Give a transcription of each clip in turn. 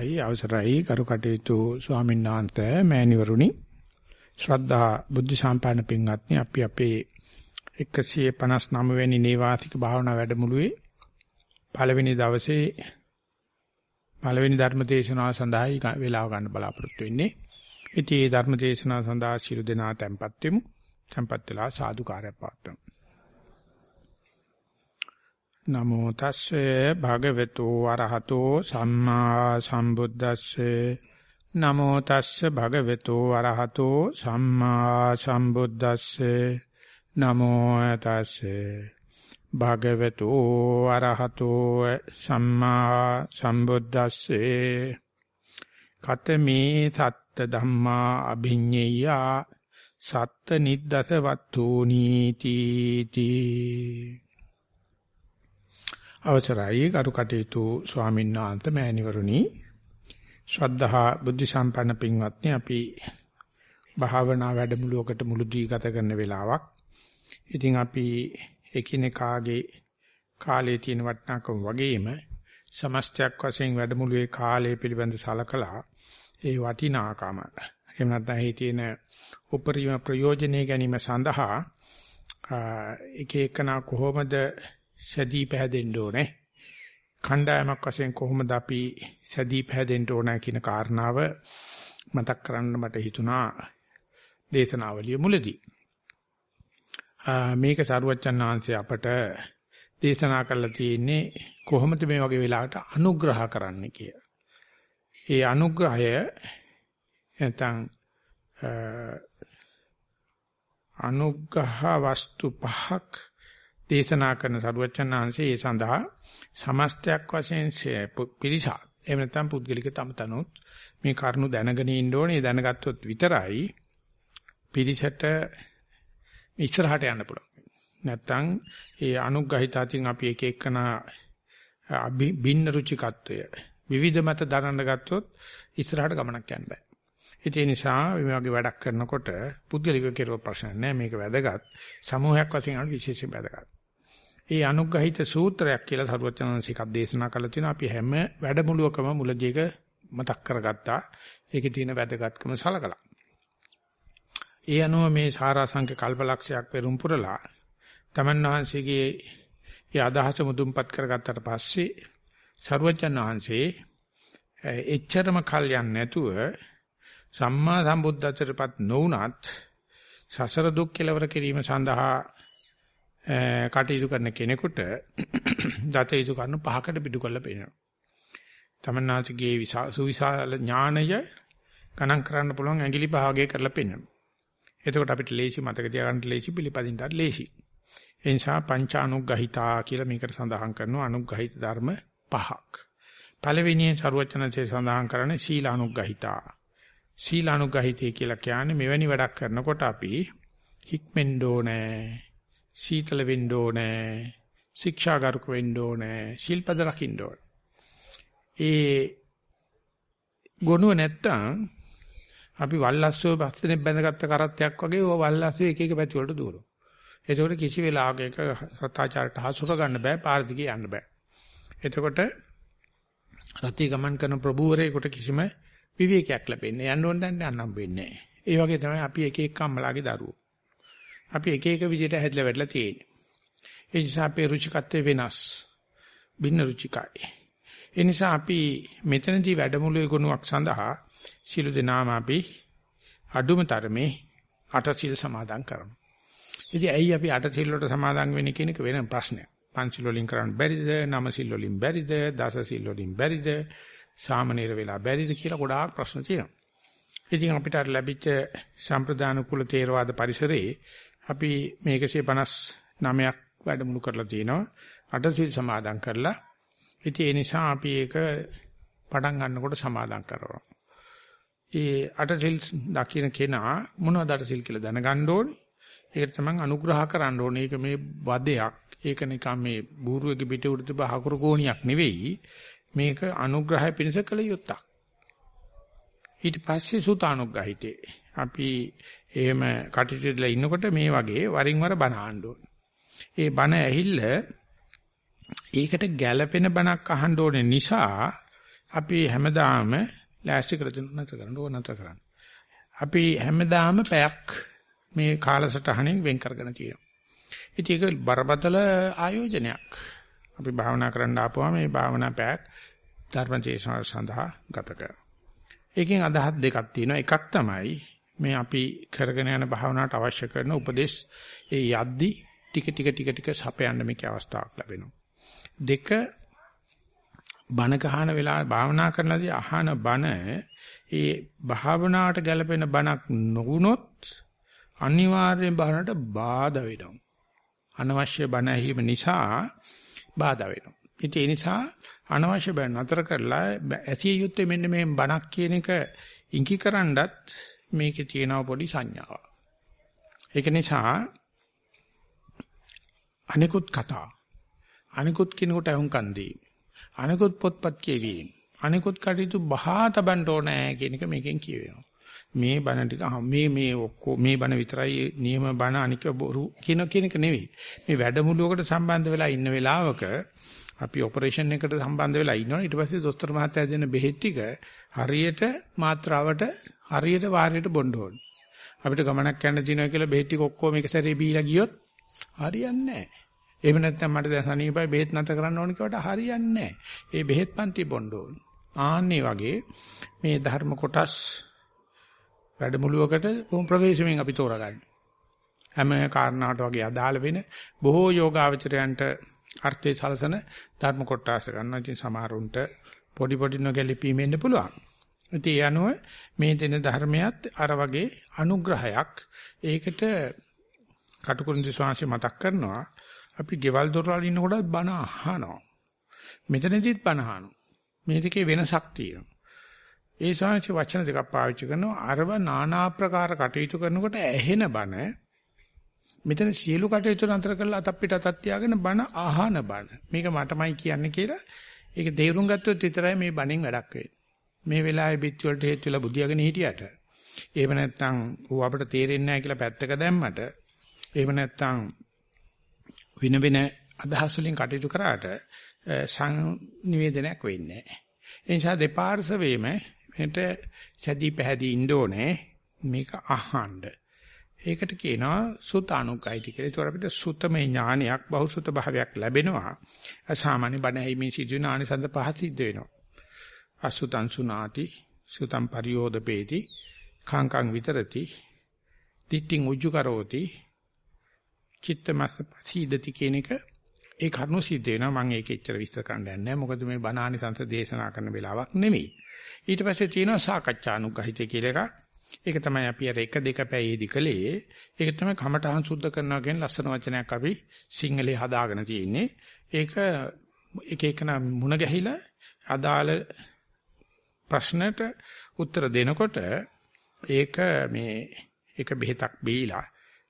හොඳයි අවසරයි කරු කටයුතු ස්වාමීන් වහන්සේ මෑණිවරුනි ශ්‍රද්ධා බුද්ධ සම්පන්න පින්වත්නි අපි අපේ 159 වෙනි නේවාසික භාවනා වැඩමුළුවේ පළවෙනි දවසේ පළවෙනි ධර්ම දේශනාව සඳහා වේලාව ගන්න බලාපොරොත්තු වෙන්නේ. ඉතින් මේ ධර්ම දේශනාව සඳහා ශිරු දෙනා tempත් වෙමු. tempත් වෙලා සාදුකාරය පාත්තමු. නමෝ තස්සේ භගවතු වරහතෝ සම්මා සම්බුද්දස්සේ. නමෝ තස්සේ භගවතු වරහතෝ සම්මා සම්බුද්දස්සේ. නමෝ තස්සේ භගවතු වරහතෝ සම්මා සම්බුද්දස්සේ. කතමේ සත්ත ධම්මා අභිඤ්ඤය සත්ත නිද්දස වත්තුනි තී අවසරයි කරු කටයුතු ස්වාමීන් වහන්සේ මෑණිවරුනි ශ්‍රද්ධහා බුද්ධ සම්පන්න පින්වත්නි අපි භාවනා වැඩමුළුවකට මුළුදී ගත කරන වෙලාවක්. ඉතින් අපි එකිනෙකාගේ කාලයේ තියෙන වටිනාකම වගේම සමස්තයක් වශයෙන් වැඩමුළුවේ කාලය පිළිබඳ සලකලා ඒ වටිනාකම එහෙම නැත්නම් එහි තියෙන උපරිම ප්‍රයෝජනෙ ගැනීම සඳහා එක එකනා කොහොමද සැදී පැහැදෙන්න ඕනේ. කණ්ඩායමක් වශයෙන් කොහොමද අපි සැදී පැහැදෙන්න ඕන කියන කාරණාව මතක් කරන්න මට හිතුණා දේශනාවලිය මුලදී. මේක සරුවච්චන් ආංශය අපට දේශනා කරලා තියෙන්නේ කොහොමද මේ වගේ වෙලාවට අනුග්‍රහ කරන්න කියලා. ඒ අනුග්‍රහය නැත්නම් අනුග්‍රහ වස්තු පහක් දේශනා කරන සරුවචන ආංශය ඒ සඳහා සමස්තයක් වශයෙන් පිරිසක් එහෙම නැත්නම් පුද්ගලික තමතනොත් මේ කරුණු දැනගෙන ඉන්න ඕනේ. දැනගත්තොත් විතරයි පිරිසට ඉස්සරහට යන්න පුළුවන්. නැත්නම් ඒ අනුග්‍රහිතාකින් අපි එක එකන බින්න රුචිකත්වය විවිධ මත දරන්න ගත්තොත් ඉස්සරහට ගමනක් යන්න බෑ. ඒ නිසා මේ වගේ වැඩක් කරනකොට පුද්ගලික කෙරුව ප්‍රශ්න නෑ. මේක වැදගත්. සමූහයක් වශයෙන් අනු විශේෂයෙන් වැදගත්. ඒ අනුග්‍රහිත සූත්‍රයක් කියලා සරුවචනන්සේ එකක් දේශනා කළා තියෙනවා. අපි හැම වැඩමුළුවකම මුලදී ඒක මතක් කරගත්තා. ඒකේ තියෙන වැදගත්කම සලකලා. ඒ අනුව මේ සාරාංශක කල්පලක්ෂයක් පෙරම් පුරලා තමන් වහන්සේගේ ඒ අදහස මුදුන්පත් කරගත්තට පස්සේ සරුවචන වහන්සේ එච්චරම කල් යන්නේ නැතුව සම්මා සම්බුද්ධත්වයටපත් නොවුනත් සසර දුක් කෙලවර කිරීම සඳහා කටයුතු කරන කෙනෙකුට දත යුතු කරුණු පහකට පිටු කරලා පෙන්නනවා. තමන්නාසිගේ සුවිශාල ඥානය ගණන් කරන්න පුළුවන් ඇඟිලි භාගය කරලා පෙන්නනවා. එතකොට අපිට ලේසි මතක තියාගන්න ලේසි පිළිපදින්නත් ලේසි. ඒ නිසා පංචානුග්‍රහිතා කියලා මේකට සඳහන් කරනවා අනුග්‍රහිත ධර්ම පහක්. පළවෙනියෙන් ਸਰවචනසේ සඳහන් කරන්නේ සීලානුග්‍රහිතා. සීලානුග්‍රහිතේ කියලා කියන්නේ මෙවැනි වැඩක් කරනකොට අපි හික්මෙන්න ඕනේ. සීතල වෙන්න ඕනේ. ශික්ෂාගාරක වෙන්න ඕනේ. ශිල්පද රකින්න ඕනේ. ඒ ගොනුව නැත්තම් අපි වල්ලස්සෝ බස්තනේ බැඳගත්ත කරත්තයක් වගේ ඔය වල්ලස්සෝ එක එක පැති වලට දුවනවා. එතකොට කිසි වෙලාවක එක සත්‍යාචාරයට හසුර ගන්න බෑ පාර දිගේ යන්න බෑ. එතකොට රත්ී ගමන් කරන ප්‍රභූවරයෙකුට කිසිම විවේකයක් ලැබෙන්නේ යන්න ඕන දැන් යන්නම් වෙන්නේ නැහැ. ඒ වගේ තමයි අපි එක එක අම්මලාගේ දරුවෝ. අපි එක එක විදිහට හැදලා වැටලා තියෙන්නේ. ඒ නිසා අපේ රුචිකත්වය වෙනස්. භින්න රුචිකයි. ඒ නිසා අපි මෙතනදී වැඩමුළුවේ ගුණයක් සඳහා සිළු දෙනාම අපි අඩුම තරමේ අටසිල් සමාදන් කරමු. ඉතින් ඇයි අපි අටසිල් වලට සමාදන් වෙන්නේ කියන එක වෙන ප්‍රශ්නයක්. පංචිල් වලින් කරන්න බැරිද? නවසිල් වලින් බැරිද? දසසිල් වලින් බැරිද? සාමනීර වෙලා බැරිද කියලා ගොඩාක් ප්‍රශ්න තියෙනවා. ඉතින් අපිට ලැබිච්ච සම්ප්‍රදාන කුල තේරවාද පරිසරයේ අපි මේ 159ක් වැඩමුළු කරලා තිනවා. අටසිල් සමාදන් කරලා. ඉතින් ඒ නිසා අපි ඒක පටන් ගන්නකොට සමාදන් කරනවා. ඒ අටසිල් දකින්න කෙනා මොනවද අටසිල් කියලා දැනගන්න ඕනේ. ඒකට තමයි අනුග්‍රහ කරන්න ඕනේ. ඒක මේ වදයක්. ඒක නිකන් මේ බූරුවගේ පිට උඩ තිබ හකුරු කෝණියක් නෙවෙයි. මේක අනුග්‍රහය පිණිස කළ යුත්තක්. ඊට පස්සේ සුතානුග්‍රහිතේ. අපි එහෙම කටයුතුලා ඉන්නකොට මේ වගේ වරින් වර බණ අහන්න ඕනේ. ඒ බණ ඇහිල්ල ඒකට ගැළපෙන බණක් අහන්න ඕනේ නිසා අපි හැමදාම ලෑස්ති කර දෙන්න නැතර කරන්න ඕන නැතර කරන්න. අපි හැමදාම පැයක් මේ කාලසටහනෙන් වෙන් කරගෙන තියෙනවා. ඉතින් ඒක බරපතල ආයෝජනයක්. අපි භාවනා කරන්න ආපුවා මේ භාවනා පැයක් ධර්මදේශන සඳහා ගත කරනවා. ඒකෙන් අදහස් දෙකක් තියෙනවා. එකක් තමයි මේ අපි කරගෙන යන භාවනාවට අවශ්‍ය කරන උපදේශ ඒ යද්දි ටික ටික ටික ටික සපයන්න මේකේ අවස්ථාවක් ලැබෙනවා. දෙක බණ කහන වෙලාව භාවනා කරනදී අහන බණ ඒ භාවනාවට ගැලපෙන බණක් නොවුනොත් අනිවාර්යෙන් භාවනාවට බාධා වෙනවා. අනවශ්‍ය බණ ඇහිම නිසා බාධා වෙනවා. ඒ නිසා අනවශ්‍ය බණ නතර කරලා ඇසිය යුත්තේ මෙන්න මේ බණක් කියන එක ඉඟි කරන්නත් මේකේ තියෙනවා පොඩි සංඥාවක්. ඒක නිසා අනිකුත් කතා අනිකුත් කිනකොට අහුම්කන් දී අනිකුත් පොත්පත් කියවීම අනිකුත් කටයුතු බහා තබන්න ඕනේ කියන එක මේකෙන් කියවෙනවා. මේ බණ ටික මේ මේ ඔක්කො මේ බණ විතරයි නියම බණ අනික බොරු කියන කෙනෙක් නෙවෙයි. මේ වැඩමුළුවකට සම්බන්ධ වෙලා ඉන්න වෙලාවක අපි ඔපරේෂන් එකට සම්බන්ධ වෙලා ඉන්නවා ඊට පස්සේ දොස්තර මහත්තයා දෙන බෙහෙත් ටික හරියට මාත්‍රාවට හරියට වාරයට බොන්න ඕනේ. අපිට ගමනක් යන්න තියෙනවා කියලා බෙහෙත් ටික ඔක්කොම එක සැරේ බීලා ගියොත් හරියන්නේ නැහැ. එහෙම නැත්නම් මට දැන් සනීපයි බෙහෙත් නැත කරන්න ඕන කියවට හරියන්නේ නැහැ. ඒ බෙහෙත් පන්ති බොන්න ඕනේ. ආන්නේ වගේ මේ ධර්ම කොටස් වැඩමුළුවකට බොහොම ප්‍රවේශමෙන් අපි තෝරාගන්න. හැම කාරණාවට වගේ අදාළ වෙන බොහෝ යෝගාවචරයන්ට අර්ථය සලසන ධර්ම කොටස ගන්නවා. ඉතින් සමහරුන්ට පොඩි පොඩි නොගැලපීමෙන්න පුළුවන්. ඉතින් ඒ අනුව මේ දෙන ධර්මයක් අර වගේ අනුග්‍රහයක් ඒකට කටුකුරුන්දි ස්වාමීන් මතක් කරනවා. අපි ගෙවල් දොරවල් ඉන්නකොට බණ අහනවා. මෙතනදිත් බණ අහනවා. මේ දෙකේ වෙනසක් තියෙනවා. ඒ ස්වාමීන් වචන දෙකක් පාවිච්චි කරනවා. අරව নানা ආකාර කටයුතු කරනකොට ඇහෙන බණ මෙතන සියලු කටයුතු නතර කරලා අතක් පිට අතක් තියාගෙන බණ අහන බණ. මේක මටමයි කියන්නේ කියලා ඒක තේරුම් ගත්තොත් විතරයි මේ බණෙන් වැඩක් වෙන්නේ. මේ වෙලාවේ බිත් වලට හේතු වෙලා බුදියාගෙන හිටියට එහෙම නැත්නම් ඌ අපිට තේරෙන්නේ නැහැ කියලා පැත්තක දැම්මට එහෙම නැත්නම් වින වෙන අදහස් වලින් කටයුතු කරාට සංනිවේදනයක් වෙන්නේ නැහැ. ඒ නිසා දෙපාර්ශවෙම මෙතන සැදී පැහැදී ඉන්න ඕනේ මේක අහන්න. ඒකට කියනවා සුතානුග්ගයිති කියලා. ඒතකොට අපිට සුතමේ ඥානයක් බහුසුත භාවයක් ලැබෙනවා. සාමාන්‍ය බණ ඇහිමේ සිදුවෙන ආනිසංස පහ සිද්ධ වෙනවා. අසුතං සුනාති සුතං පරියෝදපේති කාංකං විතරති තිට්ඨින් උජ්ජු කරෝති චිත්තමස්ස පසීදති කියන එක ඒ කරුණු සිද්ධ වෙනවා. මම ඒක එච්චර විස්තර කරන්න යන්නේ නැහැ. මොකද මේ බණානි සංස දේශනා කරන වෙලාවක් නෙමෙයි. ඊට පස්සේ තියෙනවා සාකච්ඡානුගහිතය කියලා එකක්. ඒක තමයි අපි අර එක දෙක පැයේදී කලේ ඒක තමයි කමඨහං සුද්ධ කරනවා කියන ලස්සන වචනයක් අපි සිංහලේ හදාගෙන තියෙන්නේ. ඒක එක එකන මුණ ගැහිලා අදාළ ප්‍රශ්නට උත්තර දෙනකොට ඒක මේ එක බෙහෙතක් බීලා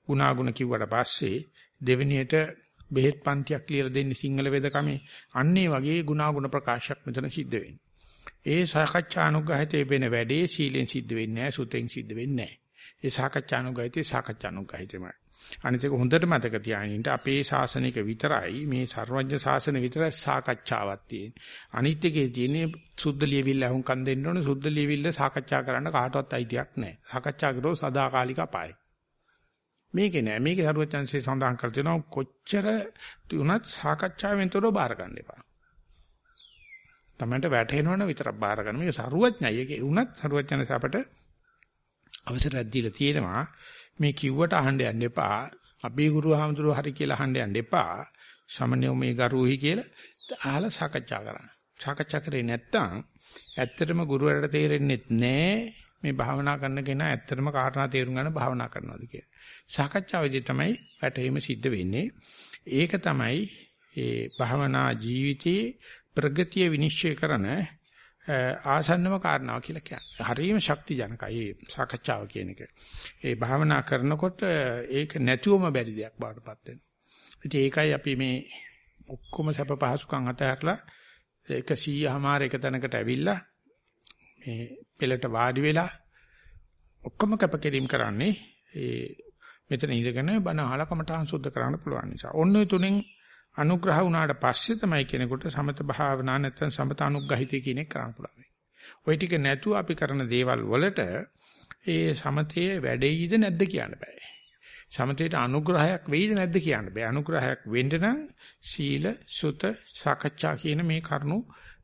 ගුණාගුණ කිව්වට පස්සේ දෙවෙනියට බෙහෙත් පන්තියක් ලියලා දෙන්නේ සිංහල වේදකමේ අන්නේ වගේ ගුණාගුණ ප්‍රකාශයක් මෙතන සිද්ධ වෙන්නේ. ඒ සාකච්ඡානුගහිතේ වෙන වැඩේ සීලෙන් සිද්ධ වෙන්නේ නැහැ සුතෙන් සිද්ධ වෙන්නේ නැහැ. ඒ සාකච්ඡානුගහිතේ සාකච්ඡානුගහිතේමයි. අනිත් එක හොඳට මතක තියාගන්න අපේ ශාසනික විතරයි මේ සර්වඥ ශාසන විතරයි සාකච්ඡාවක් තියෙන්නේ. අනිත් එකේ තියෙන්නේ සුද්ධ ලියවිල්ල අහුම්කම් දෙන්න ඕනේ. සුද්ධ ලියවිල්ල සාකච්ඡා කරන්න කාටවත් අයිතියක් නැහැ. සාකච්ඡා කරෝ සදාකාලික අපායයි. මේකේ නෑ. මේකේ සරුවචන්සේ සඳහන් කර තියෙනවා කොච්චර තුනත් සාකච්ඡාවෙන් තොරව බාර ගන්න එපා. තමන්ට වැටහෙනවන විතරක් බාර ගන්න. මේක සරුවඥයි. ඒකේ උනත් සරුවචන්සේ අපට අවසරයක් දීලා තියෙනවා. මේ කිව්වට අහන්න යන්න එපා. අපේ ගුරු හාමුදුරුවෝ හරි කියලා අහන්න යන්න එපා. සමනියෝ මේ ගරුහි කියලා අහලා සාකච්ඡා කරන්න. සාකච්ඡා කරේ නැත්තම් ඇත්තටම ගුරුවරට තේරෙන්නේ නැහැ මේ භාවනා කරන කෙනා ඇත්තටම කාරණා තේරුම් ගන්න භාවනා කරනවාද කියලා. සාකච්ඡාවේදී තමයි වැටහීම සිද්ධ වෙන්නේ. ඒක තමයි ඒ භාවනා ජීවිතයේ ප්‍රගතිය විනිශ්චය කරන ආසන්නම කාරණාව කියලා කියන්නේ. හරියම ශක්ති ජනකයි මේ සාකච්ඡාව කියන එක. ඒ භාවනා කරනකොට ඒක නැතුවම බැරි දෙයක් බාටපත් වෙනවා. ඉතින් ඒකයි අපි මේ ඔක්කොම සැප පහසුකම් අතහැරලා 100මාර එක තැනකට ඇවිල්ලා මේ පෙළට වාඩි වෙලා ඔක්කොම කැපකිරීම කරන්නේ ඒ මෙතන ඉඳගෙන බණ අහලා කමටහන් සුද්ධ කරන්න පුළුවන් නිසා. ඔන්න ඔය තුනෙන් අනුග්‍රහ වුණාට පස්සේ තමයි කෙනෙකුට සමත භාවනා නැත්නම් සමත අනුග්‍රහිතය කියන එක කරන්න පුළුවන්. ওই ටික නැතුව අපි කරන දේවල් වලට ඒ සමතයේ වැඩෙයිද නැද්ද කියන්න බෑ. සමතේට අනුග්‍රහයක් වෙයිද නැද්ද කියන්න බෑ. අනුග්‍රහයක් වෙන්න නම් සීල, සුත, සාකච්ඡා කියන මේ කරුණු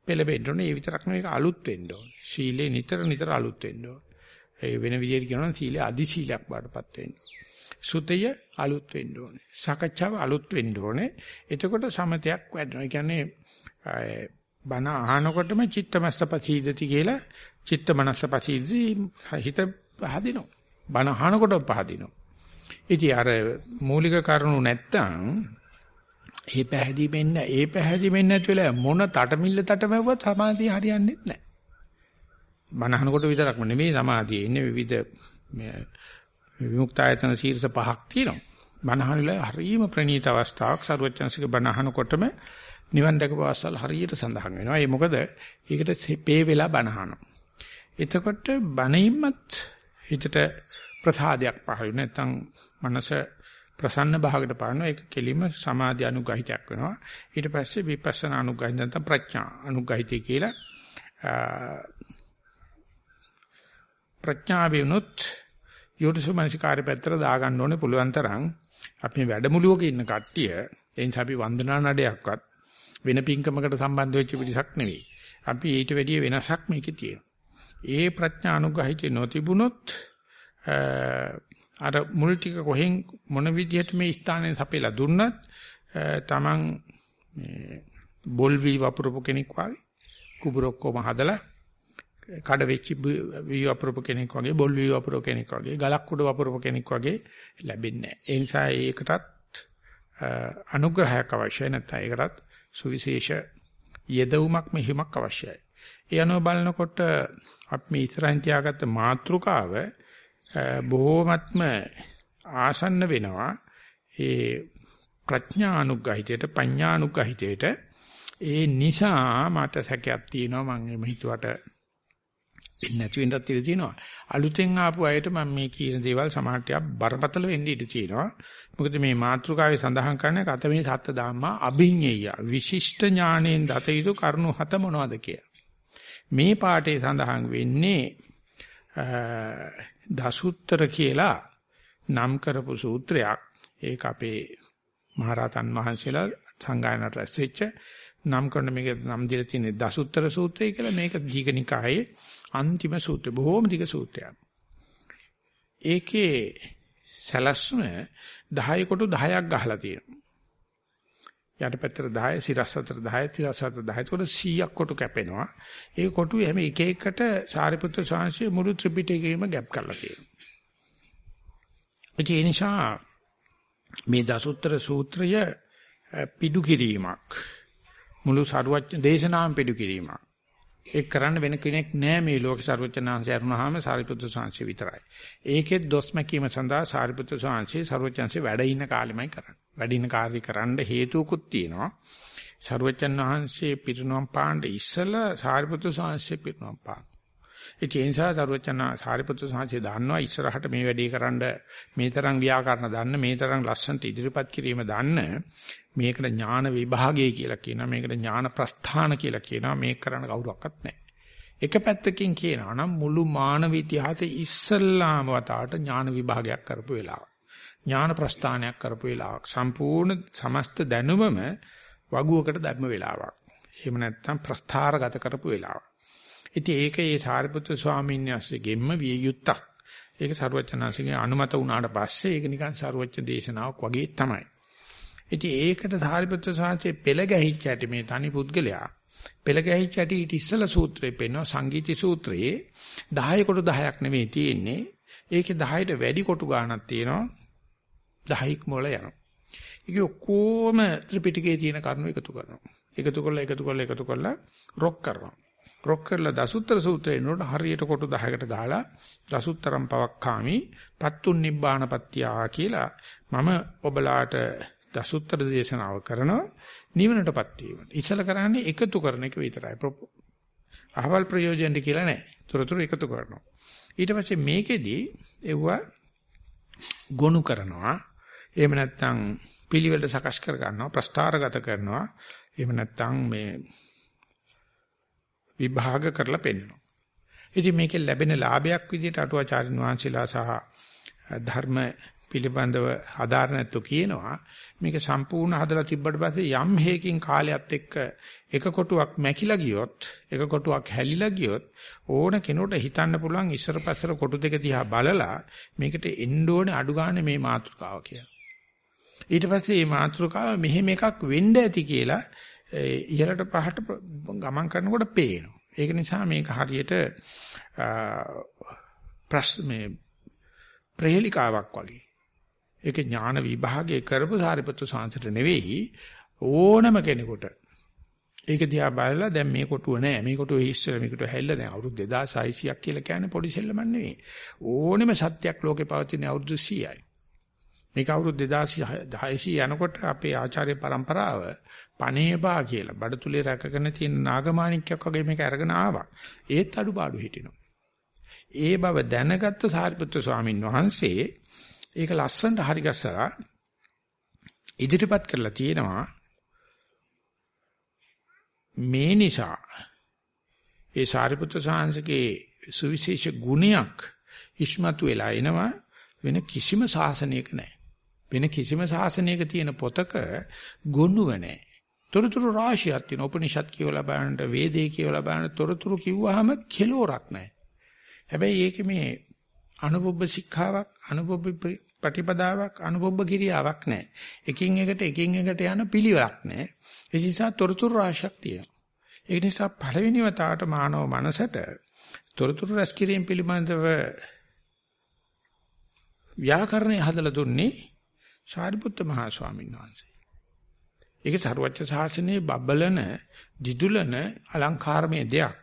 පෙළඹෙන්න ඕනේ. ඒ විතරක් නෙවෙයි ඒක අලුත් වෙන්න ඕනේ. සීලේ නිතර නිතර අලුත් වෙන්න ඕනේ. ඒ වෙන විදිහට කියනවා නම් සීලේ අදි සීලයක් බාටපත් වෙන්න. සුතය අලුත් වෙන්න ඕනේ. සාකච්ඡාව අලුත් වෙන්න ඕනේ. එතකොට සමතයක් වැඩෙනවා. ඒ කියන්නේ බණ අහනකොටම චිත්තමස්සපසීදති කියලා චිත්ත මනස්සපසීදති හිත පහදිනවා. බණ අහනකොටම පහදිනවා. ඉතින් අර මූලික කරුණු නැත්තම් ඒ පැහැදිමෙන්න ඒ පැහැදිමෙන්න නැති වෙලා මොන තටමිල්ල තටමැව්වත් සමාධිය හරියන්නේ නැහැ. බණහනකොට විතරක්ම නෙමෙයි සමාධියේ ඉන්නේ විවිධ විමුක්තායතන ශීර්ෂ පහක් තියෙනවා. බණහනල හරීම ප්‍රණීත අවස්ථාවක් සරුවචන්සික බණහනකොටම නිවන් දැකපු අවස්ථාවල හරියට සඳහන් වෙනවා. ඒ මොකද ඒකට පේ වෙලා බණහනවා. එතකොට බණින්මත් හිතට ප්‍රසාදයක් පහළ නැත්නම් මනස ප්‍රසන්න භාගයට පානවා ඒක කෙලිම සමාධි අනුගහිතයක් වෙනවා ඊට පස්සේ විපස්සනා අනුගහිත නැත්නම් ප්‍රඥා අනුගහිතය කියලා ප්‍රඥාවෙනුත් යෝතිසමනසිකාරය පැත්තට දාගන්න ඕනේ පුළුවන් තරම් අපි වැඩමුළුවක ඉන්න කට්ටිය ඒ නිසා අපි වන්දනා නඩයක්වත් වෙන පින්කමකට සම්බන්ධ වෙච්ච පිරිසක් නෙවෙයි. අපි ඊට වැඩිය වෙනසක් මේකේ තියෙනවා. ඒ ප්‍රඥා අනුගහිතේ නොතිබුණොත් අර මුල් ටික කොහෙන් මොන විදිහට මේ ස්ථානයෙන් සපේලා දුන්නත් තමන් මේ බොල් වී වපුරපු කෙනෙක් වගේ කුබරොක්කොම හදලා කඩ වෙච්ච වී වපුරපු කෙනෙක් වගේ බොල් වී වපුරපු කෙනෙක් වගේ ගලක් උඩ වපුරපු කෙනෙක් වගේ ලැබෙන්නේ නැහැ. ඒ නිසා ඒකටත් අනුග්‍රහයක් අවශ්‍යයි නැත්නම් ඒකටත් සුවිශේෂ යෙදවුමක් මෙහිමක් අවශ්‍යයි. ඒ අනුව බලනකොට අපි මේ ඉස්සරහින් තියාගත්ත මාත්‍රිකාව බොහෝමත්ම ආසන්න වෙනවා ඒ ප්‍රඥා අනුග්‍රහිතයට පඤ්ඤා අනුග්‍රහිතයට ඒ නිසා මට සැකයක් තියෙනවා මම එහෙම හිතුවට එන්නේ නැති වෙන්නත් ඉඩ තියෙනවා. අලුතෙන් ආපු අයට මම මේ කියන දේවල් සමහරට බරපතල වෙන්න ඉඩ තියෙනවා. මොකද මේ මාතෘකාවේ සඳහන් කරන්නේ කතමේ සත්‍ය ධම්මා අභිඤ්ඤය. විශිෂ්ට ඥාණයෙන් දත යුතු කරුණු හත මොනවද කියලා. මේ පාඩේ සඳහන් වෙන්නේ දසුත්තර කියලා නම් කරපු සූත්‍රයක්. ඒක අපේ මහරහතන් වහන්සේලා සංගායනට රැස් වෙච්ච නම් කරන මේක නම් දීලා තියෙන දසුත්තර සූත්‍රය කියලා මේක දීඝනිකායේ අන්තිම සූත්‍රය. බොහෝම දිග සූත්‍රයක්. ඒකේ සලස්ම 10 කොට 10ක් ගහලා තියෙනවා. යටපැත්තට 10 සිරස් අතර 10 තිරස් අතර 10 ඒකට 100ක් කොටු කැපෙනවා ඒ කොටු හැම එක එකට සාරිපුත්‍ර ස්වාමීන් මුළු ත්‍රිපිටකයේම ගැප් කරලා තියෙනවා ඒ නිසා මේ දසුත්තර සූත්‍රය පිටු කිරීමක් මුළු සරුවච් දේශනාම් පිටු කිරීමක් ඒක කරන්න වෙන කෙනෙක් නැහැ මේ ලෝක සර්වචනාංශය අරුණාම සාරිපුත්‍ර ස්වාමීන් විතරයි ඒකෙත් දොස් මැකීම සඳහා සාරිපුත්‍ර ස්වාමීන් සර්වචන්සේ වැඩ ඉන්න කාලෙමයි කරන්නේ වැඩින කාර්ය කරන්න හේතුකුත් තියෙනවා. සරුවචන් වහන්සේ පිරිනොම් පාණ්ඩ ඉස්සලා සාරිපුත්‍ර සාංශේ පිරිනොම් පාන. ඒ නිසා සරුවචන සාරිපුත්‍ර සාංශේ දන්නවා ඉස්සරහට මේ වැඩේ කරන්න මේ තරම් ව්‍යාකරණ දන්න මේ තරම් ලස්සනට ඉදිරිපත් කිරීම දන්න මේකට ඥාන විභාගය කියලා කියනවා මේකට ඥාන ප්‍රස්ථාන කියලා කියනවා මේක කරන්න කවුරක්වත් නැහැ. එක පැත්තකින් කියනවා නම් මුළු මානව ඉතිහාසයේ ඉස්සල්ලාම වතාවට ඥාන විභාගයක් කරපු වෙලාව. ඥාන ප්‍රස්ථානයක් කරපු වෙලාවක්. සම්පූර්ණ සමස්ත දැනුමම වගුවකට ධර්ම වෙලාවක්. එහෙම නැත්නම් ප්‍රස්ථාරගත කරපු වෙලාවක්. ඉතින් ඒක ඒ සාරිපුත්‍ර ස්වාමීන් වහන්සේගෙම්ම විය යුත්තක්. ඒක සරුවචනාංශගේ අනුමත වුණාට පස්සේ ඒක නිකන් සරුවචන දේශනාවක් වගේ තමයි. ඉතින් ඒකට සාරිපුත්‍ර ස්වාමීන් පෙළ ගැහිච්ච ඇති මේ තනි පුද්ගලයා පෙළ ගැහිච්ච ඇති ඊට ඉස්සලා සූත්‍රේ පෙන්වනවා සංගීති සූත්‍රයේ 10 කොට 10ක් නෙවෙයි තියෙන්නේ. ඒකේ 10ට වැඩි කොටු ගාණක් තියෙනවා. 10ක් මොළ යනවා. ඒක ඔක්කොම ත්‍රිපිටකයේ තියෙන කරුණු එකතු කරනවා. එකතු කරලා එකතු කරලා එකතු කරලා රොක් කරනවා. රොක් කරලා දසුත්තර සූත්‍රේ නෝට හරියට කොටු 10කට ගහලා දසුත්තරම් පවක්කාමි පත්තුන් නිබ්බානපත්තියා කියලා මම ඔබලාට දසුත්තර දේශනාව කරනවා නිවනටපත් වීම. ඉස්සල කරන්නේ එකතු කරන එක විතරයි. අහවල් ප්‍රයෝජනෙට කියලා නෑ. තොරතුරු එකතු කරනවා. ඊට පස්සේ මේකෙදි එවුවා ගොනු කරනවා එහෙම නැත්නම් පිළිවෙලට සකස් කර ගන්නවා ප්‍රස්ථාරගත කරනවා එහෙම නැත්නම් මේ විභාග කරලා පෙන්නනවා ඉතින් මේකේ ලැබෙන ලාභයක් විදිහට අටුවාචාරින් වහන්සේලා සහ ධර්ම පිළිබඳව හදාරනත්තු කියනවා මේක සම්පූර්ණ හදලා තිබ්බට පස්සේ යම් හේකින් කාලයත් එක්ක එක කොටුවක් මැකිලා ගියොත් එක කොටුවක් හැලිලා ගියොත් ඕන කෙනෙකුට හිතන්න පුළුවන් ඉස්සර පස්සර කොටු දෙක දිහා බලලා මේකට එන්න ඕනේ අඩු ගන්න මේ මාතෘකාව කියලා. ඊට පස්සේ මේ මාතෘකාව මෙහෙම එකක් වෙන්න ඇති කියලා ඉහළට පහට ගමන් කරනකොට පේනවා. ඒක නිසා මේක හරියට ප්‍රශ්න මේ ප්‍රහේලිකාවක් වගේ. ඒක ඥාන විභාගයේ කරපු සාරිපුත්‍ර සාංශට නෙවෙයි ඕනම කෙනෙකුට. ඒක දිහා බලලා දැන් මේ කොටුව නෑ මේ කොටුව හිස්සල මේ කොටුව හැල්ල නෑ අවුරුදු 2600ක් කියලා කියන්නේ පොඩි සෙල්ලමක් නෙවෙයි. ඕනෙම සත්‍යයක් ලෝකේ පවතින අවුරුදු 100යි. මේක අවුරුදු 2600 යනකොට අපේ ආචාර්ය પરම්පරාව පණේබා කියලා බඩතුලේ රැකගෙන තියෙන නාගමාණික්යක් වගේ මේක අරගෙන ආවා. ඒත් අඩුපාඩු හිටිනවා. ඒ බව දැනගත්ත සාරිපුත්‍ර ස්වාමීන් වහන්සේ ඒක ලස්සනට හරි ගස්සලා ඉදිරිපත් කරලා තියෙනවා මේ නිසා ඒ සාරිපුත්‍ර සාංශකේ සුවිශේෂ ගුණයක් ඉස්මතු වෙලා එනවා වෙන කිසිම ශාසනයක නැහැ. වෙන කිසිම ශාසනයක තියෙන පොතක ගොනුව නැහැ. තොරතුරු රාශියක් තියෙන උපනිෂද් කියවලා බලනට වේදේ කියවලා බලන තොරතුරු කිව්වහම කෙලෝරක් නැහැ. හැබැයි ඒකේ මේ අනුබොබ්බ ශික්ෂාවක් අනුබොබ්බ ප්‍රතිපදාවක් අනුබොබ්බ කිරියාවක් නැහැ. එකින් එකට එකින් එකට යන පිළිවෙලක් නැහැ. ඒ නිසා තොරතුරු රාශියක් තියෙනවා. ඒ නිසා පළවෙනි වතාවට මානව මනසට තොරතුරු රැස් කිරීම පිළිබඳව ව්‍යාකරණය හදලා දුන්නේ සාරිපුත්ත මහා ස්වාමීන් වහන්සේ. ඒක සරුවච්ච සාසනයේ බබලන, දිදුලන අලංකාරමය දෙයක්.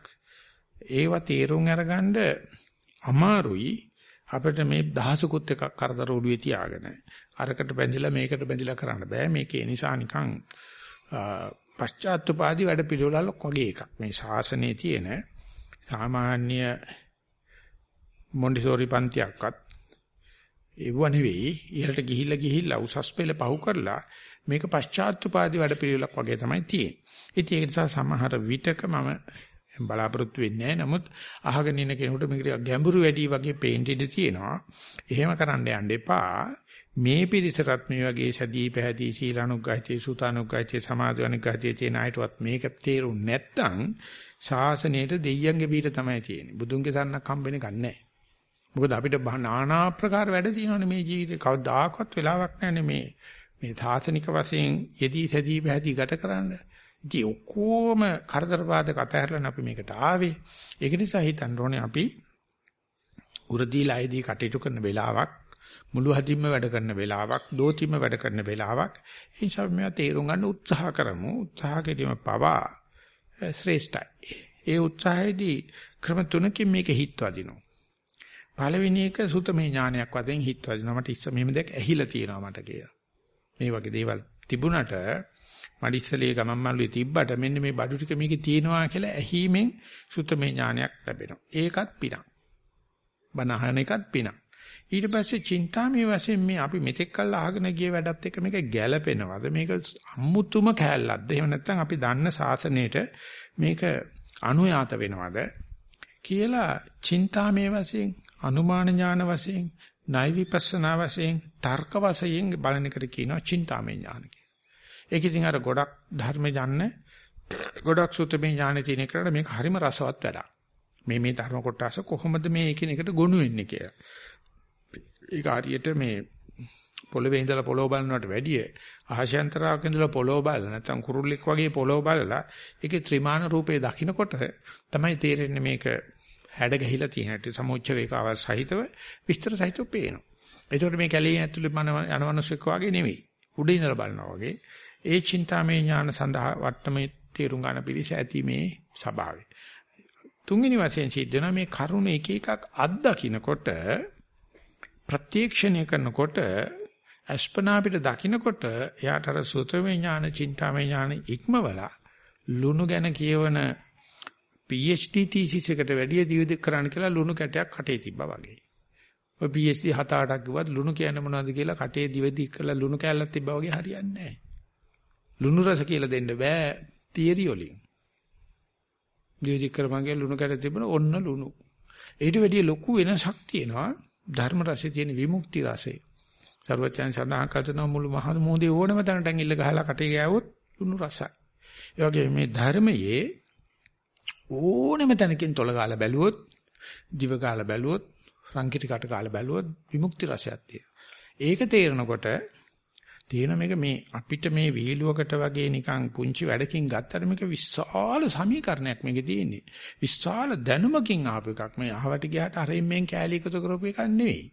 ඒවා තේරුම් අරගන්න අමාරුයි අපිට මේ දහසකුත් එකක් කරදර ඔළුවේ තියාගෙන. අරකට බැඳිලා මේකට බැඳිලා කරන්න බෑ. මේකේ නිසා නිකන් පශ්චාත්තුපාදී වැඩ පිළිවෙලක් වගේ එකක්. මේ ශාසනයේ තියෙන සාමාන්‍ය මොන්ඩිසෝරි පන්තියක්වත් ඒව නෙවෙයි. ඉහළට ගිහිල්ලා ගිහිල්ලා උසස් පෙළ පහු කරලා මේක පශ්චාත්තුපාදී වැඩ පිළිවෙලක් වගේ තමයි තියෙන්නේ. ඉතින් ඒක නිසා සමහර විටක මම බලාපොරොත්තු වෙන්නේ නැහැ. නමුත් අහගෙන ඉන්න කෙනෙකුට මේක ගැඹුරු වැඩි වගේ පේන්න ඉඩ තියෙනවා. එහෙම කරන්න යන්න එපා. මේ පිරිසටත් මේ වගේ සදී පැහැදී සීලානුග්ගහිතේ සුතානුග්ගහිතේ සමාධිනුග්ගහිතේ තියෙන අයටවත් මේක තේරුම් නැත්තම් ශාසනයේට දෙයියන්ගේ පිට තමයි තියෙන්නේ. බුදුන්ගේ සරණක් හම්බෙන්නේ ගන්නෑ. මොකද අපිට নানা ආකාර වැඩ තියෙනවානේ මේ ජීවිතේ. කවදාකවත් වෙලාවක් නැන්නේ මේ මේ සාසනික වශයෙන් යෙදී සදී පැහැදී ගත කරන්නේ. ඉතින් ඔක්කොම කරදර බාධක අතහැරලා අපි මේකට ආවේ. ඒක නිසා හිතන්න ඕනේ අපි උරදීලායේදී කටයුතු කරන වෙලාවක් මුළු හදින්ම වැඩ කරන වෙලාවක් දෝතිම වැඩ කරන වෙලාවක්. ඒ නිසා මේවා තේරුම් ගන්න උත්සාහ කරමු. උත්සාහ කිරීම පවා ශ්‍රේෂ්ඨයි. ඒ උත්සාහයේදී ක්‍රම තුනකින් මේක හිටවදිනවා පළවෙනි එක සුතමේ ඥානයක් වශයෙන් හිටවදිනවා මට ඉස්ස මෙහෙම දෙයක් ඇහිලා තියෙනවා මට කියලා. මේ වගේ දේවල් තිබුණට මඩිස්සලේ ගමන් මල්ලුවේ තිබ්බට මෙන්න මේ බඩු ටික මේකේ තියෙනවා කියලා ඇහිමෙන් සුත්තමේ ඥානයක් ලැබෙනවා. ඒකත් පිනක්. බනහන එකත් පිනක්. ඊට පස්සේ චින්තාමේ වශයෙන් මේ අපි මෙතෙක් කල් අහගෙන ගිය වැඩත් එක්ක මේක ගැළපෙනවද? මේක අමුතුම කෑල්ලක්ද? එහෙම නැත්නම් අපි දන්න සාසනයේට මේක අනුයාත වෙනවද? කියලා චින්තාමේ වශයෙන් අනුමාන ඥාන වශයෙන් ණය විපස්සනා වශයෙන් තර්ක වශයෙන් බලන එකට කියනවා චින්තාමේ ඥාන කියලා. ඒක ඉතින් අර ගොඩක් ධර්ම යන්න ගොඩක් සුතමේ ඥානෙ තියෙන කරලා මේක හරිම රසවත් වැඩක්. මේ මේ ධර්ම කොටස කොහොමද මේ එකිනෙකට ගොනු වෙන්නේ කියලා. ඒක හරියට මේ පොළවේ ඉඳලා පොළොව බලනවට වැඩිය ආශයන්තරාවක ඉඳලා පොළොව බලලා නැත්නම් කුරුල්ලෙක් වගේ පොළොව බලලා ඒකේ ත්‍රිමාන රූපේ දකින්නකොට තමයි තේරෙන්නේ මේක හැඩ ගැහිලා තියෙන හැටි සමෝච්ච රේඛාව සහිතව විස්තර සහිතව පේනවා. ඒකට මේ කැලේ ඇතුලේ මන යනවනසෙක් වගේ නෙවෙයි. උඩ ඉඳලා බලනවා වගේ ඒ චින්තාමය ඥාන සඳහා වට්ටමේ තේරුම් ගන්න පිළිස ඇති මේ ස්වභාවය. තුන්වෙනි වශයෙන් සිද්ධ වෙන මේ කරුණ එක එකක් අත්දකින්නකොට ප්‍රත්‍යක්ෂණය කරනකොට අස්පනා පිට දකින්නකොට එයාට අර සුතමේ ඥාන චින්තාමය ඥාන ඉක්මවලා ලුණු ගැන කියවන PhD thesis එකට වැඩිය දියුදු කරන්න කියලා ලුණු කැටයක් කටේ තිබ්බා වගේ. ඔය PhD 7-8ක් ගියවත් ලුණු කියන්නේ මොනවද කියලා කටේ දිවෙදි කරලා ලුණු කෑල්ලක් තිබ්බා වගේ හරියන්නේ නැහැ. ලුණු රස කියලා දෙන්න බෑ තියරි වලින්. දිවෙදි කරපන්ගේ ලුණු කැට තිබුණ ඔන්න ලුණු. ඊට වැඩිය ලොකු වෙනසක් තියෙනවා ධර්ම රසයේ තියෙන විමුක්ති රසය. සර්වචයන් සඳහන් කරන මුළු මහ මොහොතේ ඕනම තැනට ඇඟිල්ල ගහලා කටේ ගෑවොත් ලුණු රසයි. ඒ වගේ මේ ධර්මයේ ඕනෙම තැනකින් තොල ගාලා බැලුවොත්, දිව ගාලා බැලුවොත්, රංගිටි කට ගාලා බැලුවොත් විමුක්ති රසයක් තියෙනවා. ඒක තේරෙනකොට තියෙන මේක මේ අපිට මේ වීලුවකට වගේ නිකන් පුංචි වැඩකින් ගත්තට මේක විශාල සමීකරණයක් මේකේ තියෙන්නේ. විශාල දැනුමකින් ආපු එකක්. මේ අහවට ගියාට අරින් මෙන් කෑලි එකතු කරපු එකක් නෙවෙයි.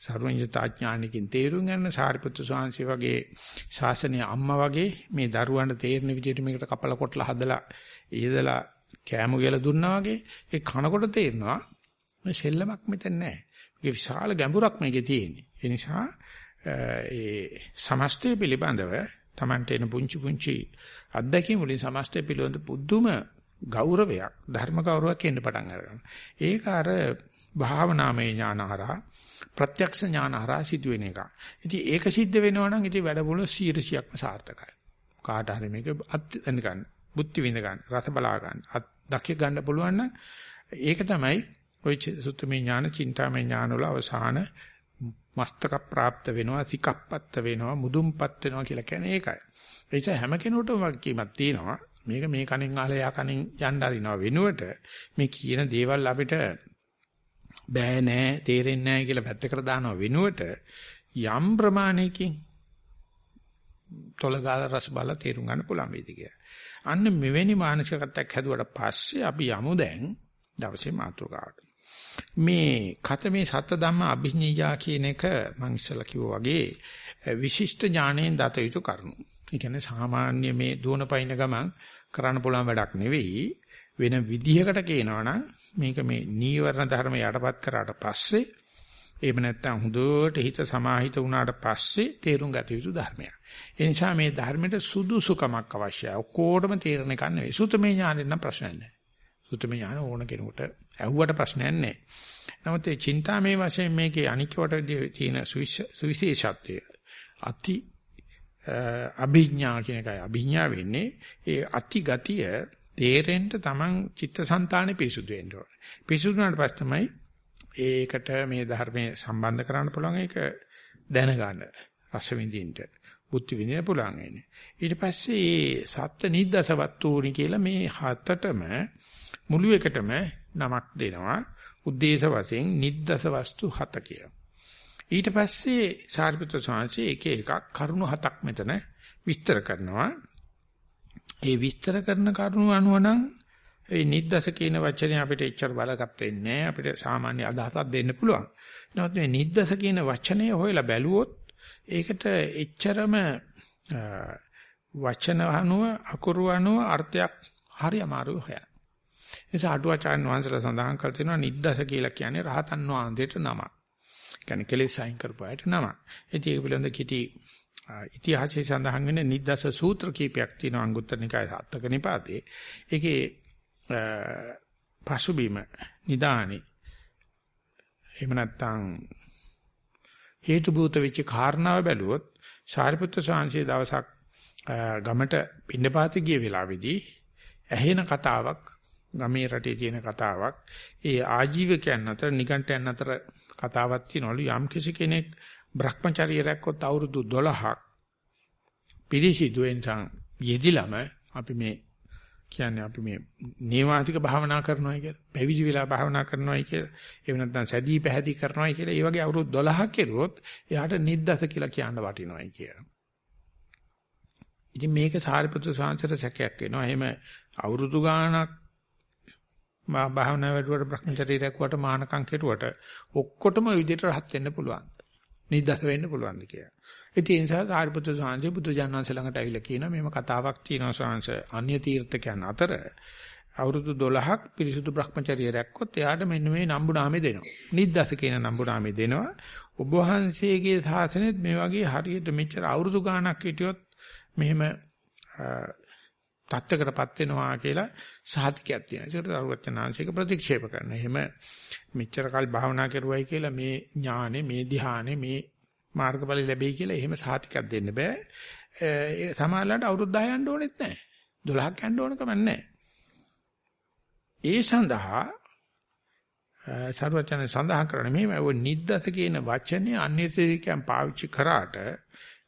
සර්වඥතාඥානිකින් තේරුම් ගන්න සාරිපුත්තු ස්වාමීන් වගේ ශාසනීය අම්මා වගේ මේ දරුවන්ට තේරෙන විදිහට මේකට කපලා කොටලා හදලා ඊදලා කෑමු කියලා දුන්නා වගේ ඒ කනකොට තේරෙනවා මේ සෙල්ලමක් මෙතන නැහැ. මේක විශාල ගැඹුරක් මේකේ තියෙන්නේ. ඒ නිසා ඒ සමස්තය පිළිබඳව Tamante එන පුංචි පුංචි අත්දැකීම් වලින් සමස්තය පිළිබඳ පුදුම ගෞරවයක් ධර්ම ගෞරවයක් එන්න පටන් ගන්නවා. ඒක අර භාවනාමය ඥානහරා ප්‍රත්‍යක්ෂ ඥානහරා සිදුවෙන එක. ඉතින් ඒක සිද්ධ වෙනවා නම් ඉතින් වැඩමුළු 100%ක්ම සාර්ථකයි. කාට හරි මේක අත් ගන්න, බුද්ධි විඳ ගන්න, රස බලා ගන්න, දක්‍ය ගන්න පුළුවන් නම් ඒක තමයි ওই සුත්තමේ ඥාන, චින්තාමේ ඥාන වල අවසාන මස්තක પ્રાપ્ત වෙනවා, සිකප්පත්ත වෙනවා, මුදුන්පත් වෙනවා කියලා කියන්නේ ඒකයි. ඒ නිසා හැම කෙනෙකුටම වගකීමක් තියෙනවා. මේක මේ කණෙන් අහලා යා කණෙන් යන්න අරිනවා වෙනුවට මේ කියන දේවල් අපිට බෑ නෑ තේරෙන්නේ නෑ කියලා පැත්තකට දානවා වෙනුවට යම් ප්‍රමාණයකින් තොලගාල රස බල තේරුම් ගන්න පුළුවන් වේද කියලා. අන්න මෙවැනි මානසිකත්වයක් හැදුවට පස්සේ අපි යමු දැන් දවසේ මාතෘකාවට. මේ කතමේ සත්‍ය ධම්ම අභිඥා කියන එක මම ඉස්සලා කිව්වා වගේ විශිෂ්ට ඥාණයෙන් දත යුතු කරුණු. ඒ කියන්නේ සාමාන්‍ය මේ දුවන පයින් ගමන් කරන්න පුළුවන් වැඩක් නෙවෙයි වෙන විදිහකට කියනවනම් මේක මේ නීවරණ ධර්ම යටපත් කරාට පස්සේ එහෙම නැත්නම් හොඳට හිත සමාහිත වුණාට පස්සේ තේරුම් ගත යුතු ධර්මයක්. ඒ නිසා මේ ධර්මයට සුදුසුකමක් අවශ්‍යයි. ඔක්කොටම තේරෙන එක නෙවෙයි. සුතමේ ඥානෙන් නම් ප්‍රශ්නයක් නැහැ. සුතමේ ඥාන ඕන කෙනෙකුට ඇහුවට ප්‍රශ්නයක් නැහැ. නමුත් ඒ චින්තාමේ වශයෙන් මේකේ අනික්වට තියෙන සුවිශේෂත්වය අති අභිඥා කියන එකයි අභිඥා වෙන්නේ ඒ අති ගතිය තේරෙන්න තමන් චිත්තසංතානෙ පිරිසුදු වෙන්න ඕනේ. පිරිසුදු වුණාට පස්සේ තමයි ඒකට මේ ධර්මයේ සම්බන්ධ කරන්න පුළුවන් ඒක දැනගන්න රස විඳින්න බුද්ධ විඳින්න පුළුවන් වෙන්නේ. ඊට පස්සේ මේ සත්ත්‍ය නිද්දසවත්තුනි කියලා මේ හතටම මුළු එකටම නමක් දෙනවා. උද්දේශ වශයෙන් නිද්දස වස්තු හත කියලා. ඊට පස්සේ සාරිපුත්‍ර ස්වාමීන් එක එකක් කරුණු හතක් මෙතන විස්තර කරනවා. ඒ විස්තර කරන කරුණු අනුව නම් ඒ නිද්දස කියන වචනේ අපිට එච්චර බලගත් වෙන්නේ අපිට සාමාන්‍ය අදහසක් දෙන්න පුළුවන්. නමුත් මේ නිද්දස කියන වචනය හොයලා බැලුවොත් ඒකට එච්චරම වචන අනුව අකුරු අනුව අර්ථයක් හරි අමාරුයි හොයන්න. නිසා අටුවාචාර්ය වංශලා සඳහන් කර තිනවා නිද්දස කියලා කියන්නේ රහතන් වහන්සේට නමක්. කියන්නේ කෙලෙස් අයින් කරපුවාට නමක්. ඉතින් ඒක පිළිබඳ කිටි ඉතිහාසයේ සඳහන් වෙන නිද්දස සූත්‍ර කීපයක් තියෙනවා අංගුත්තර නිකාය සාත්තක නිපාතේ. ඒකේ පසුබිම නිදානේ එහෙම නැත්නම් හේතු භූත වෙච්ච කාරණාව බැලුවොත් සාරිපුත්‍ර සාංශයේ දවසක් ගමට පින්නපාති ගිය වෙලාවේදී ඇහෙන කතාවක් ගමේ රටේ තියෙන කතාවක් ඒ ආජීවකයන් අතර නිකන්ටයන් අතර කතාවක් තියෙනවලු. යම් කිසි කෙනෙක් Brahmacharya රැක්කොත් අවුරුදු 12ක් පිළිසිදුවෙන් යෙදිලම අපි මේ කියන්නේ අපි මේ නේවාතික භාවනා කරනවා කියලා පැවිදි වෙලා භාවනා කරනවා කියලා එහෙම නැත්නම් සැදී පැහැදී කරනවා කියලා ඒ වගේ අවුරුදු 12ක් කෙරුවොත් එයාට නිද්දස කියලා කියන්න වටිනවායි කියලා. ඉතින් මේක සාරිපුත්‍ර සාංශයට සැකයක් වෙනවා. එහෙම අවුරුදු ගාණක් මා භාවනා වැඩුවට Brahmacharya රැකුවට මානකම් කෙරුවට ඔක්කොටම ওই විදිහට රහත් වෙන්න පුළුවන්. නිද්දස වෙන්න පුළුවන්ද කියලා. ඒ නිසා සාරිපුත්‍ර සාංශේ බුදු ජානන්ස ළඟට ඇවිල්ලා කියනවා මේව කතාවක් තියෙනවා සාංශ අන්‍ය තීර්ථකයන් අතර අවුරුදු 12ක් පිරිසුදු Brahmacharya රැක්කොත් එයාට මෙන්න මේ නම්බු නාමය දෙනවා. නිද්දස කියන නම්බු නාමය දෙනවා. ඔබ වහන්සේගේ සාසනෙත් මේ වගේ හරියට මෙච්චර අවුරුදු ගාණක් හිටියොත් මෙහෙම තත්ත්වකටපත් වෙනවා කියලා සාහිතිකයක් තියෙනවා. ඒකට අරුවචනාංශික ප්‍රතික්ෂේප කරනවා. එහෙම මෙච්චර කල් භාවනා කරුවයි කියලා මේ ඥානෙ, මේ ධ්‍යානෙ, මේ මාර්ගඵල ලැබෙයි කියලා එහෙම සාහිතිකයක් දෙන්න බෑ. ඒ සමාජලට අවුරුදු 10 යන්න ඕනෙත් නැහැ. 12ක් යන්න ඕන කමක් නැහැ. ඒ සඳහා සර්වචන සඳහන් කරන්නේ මේ ඔය නිද්දත කියන වචනේ අන්‍යතරිකයන් පාවිච්චි කරාට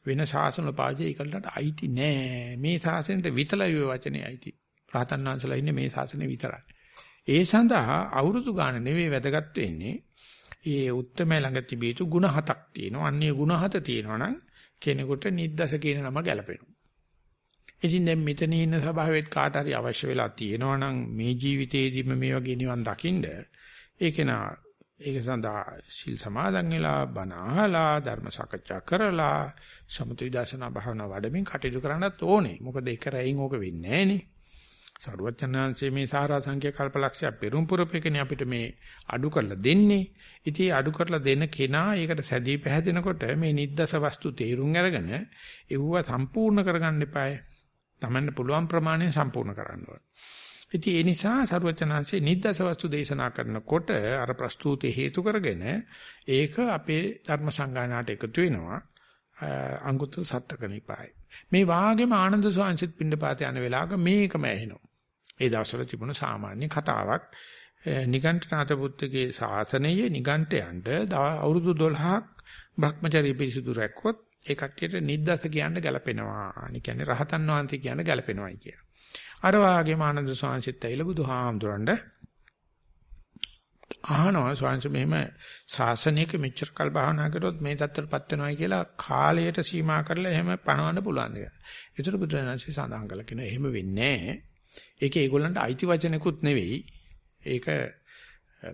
වෙන ශාසන පාවිච්චි කරලට අයිති නෑ. මේ ශාසනයට විතරයි ඔය වචනේ අයිති. රහතන් වහන්සේලා ඉන්නේ මේ ශාසනේ විතරයි. ඒ සඳහා අවුරුදු ගාන නෙවෙයි වැදගත් වෙන්නේ. ඒ උත්තරම ළඟ තිබීතු ಗುಣ හතක් තියෙනවා. අන්නේ ಗುಣ හත තියෙනවා නම් කෙනෙකුට නිද්දස කියන නම ගැලපෙනවා. ඉතින් දැන් මෙතන ඉන්න සභාවෙත් කාට හරි අවශ්‍ය වෙලා තියෙනවා නම් මේ ජීවිතේදීම මේ වගේ නිවන් දකින්න ඒක නා ඒක සඳහා සිල් සමාදන් වෙලා බණ අහලා ධර්ම සාකච්ඡා කරලා සමතු විදර්ශනා භාවනා වඩමින් කටයුතු කරන්නත් ඕනේ. මොකද ඒක රැයින් ඕක වෙන්නේ නැහනේ. සරුවචනාංශයේ මේ සාරා සංඛ්‍ය කල්පලක්ෂය පෙරම් පුරපේකනේ අපිට මේ අඩු කරලා දෙන්නේ. ඉතින් අඩු කරලා දෙන කෙනා ඒකට සැදී පැහැදෙනකොට මේ නිද්දස වස්තු තේරුම් අරගෙන ඒව සම්පූර්ණ කරගන්න එපායි. Tamanne පුළුවන් ප්‍රමාණය සම්පූර්ණ කරන්න ඕනේ. ඉතින් ඒ නිසා සරුවචනාංශයේ නිද්දස වස්තු දේශනා කරනකොට අර ප්‍රස්තුතේ හේතු කරගෙන ඒක අපේ ධර්ම සංගායනාට එකතු වෙනවා අංගුත්තර සත්ත්කනිපායි. මේ වාගේම ආනන්ද සෝංශිත් පින්නපාත යන වෙලාවක මේකම ඇහෙනවා. ඒ දවස්වල තිබුණ සාමාන්‍ය කතාවක් නිගණ්ඨනාත පුත්‍රගේ ශාසනයේ නිගණ්ඨයන්ට අවුරුදු 12ක් Brahmacharya පිරිසුදු රැක්කොත් ඒ කට්ටියට නිද්දස කියන්න ගැලපෙනවා. ඒ කියන්නේ රහතන් වහන්සේ කියන්න ගැලපෙනවායි කිය. අර වාගේම ආනන්ද සෝංශිත් ඇවිල්ලා බුදුහාමුදුරන්ට අහනවා ස්වාංශ මෙහෙම ශාසනයක මෙච්චර කල් භාවනා කරොත් මේ தත්තරපත් වෙනවා කියලා කාලයට සීමා කරලා එහෙම පණවන්න පුළුවන් දෙයක්. ඒතර බුදුරජාණන්සේ සඳහන් කළා කියන එහෙම වෙන්නේ නැහැ. ඒක ඒගොල්ලන්ට අයිති වචනකුත් නෙවෙයි. ඒක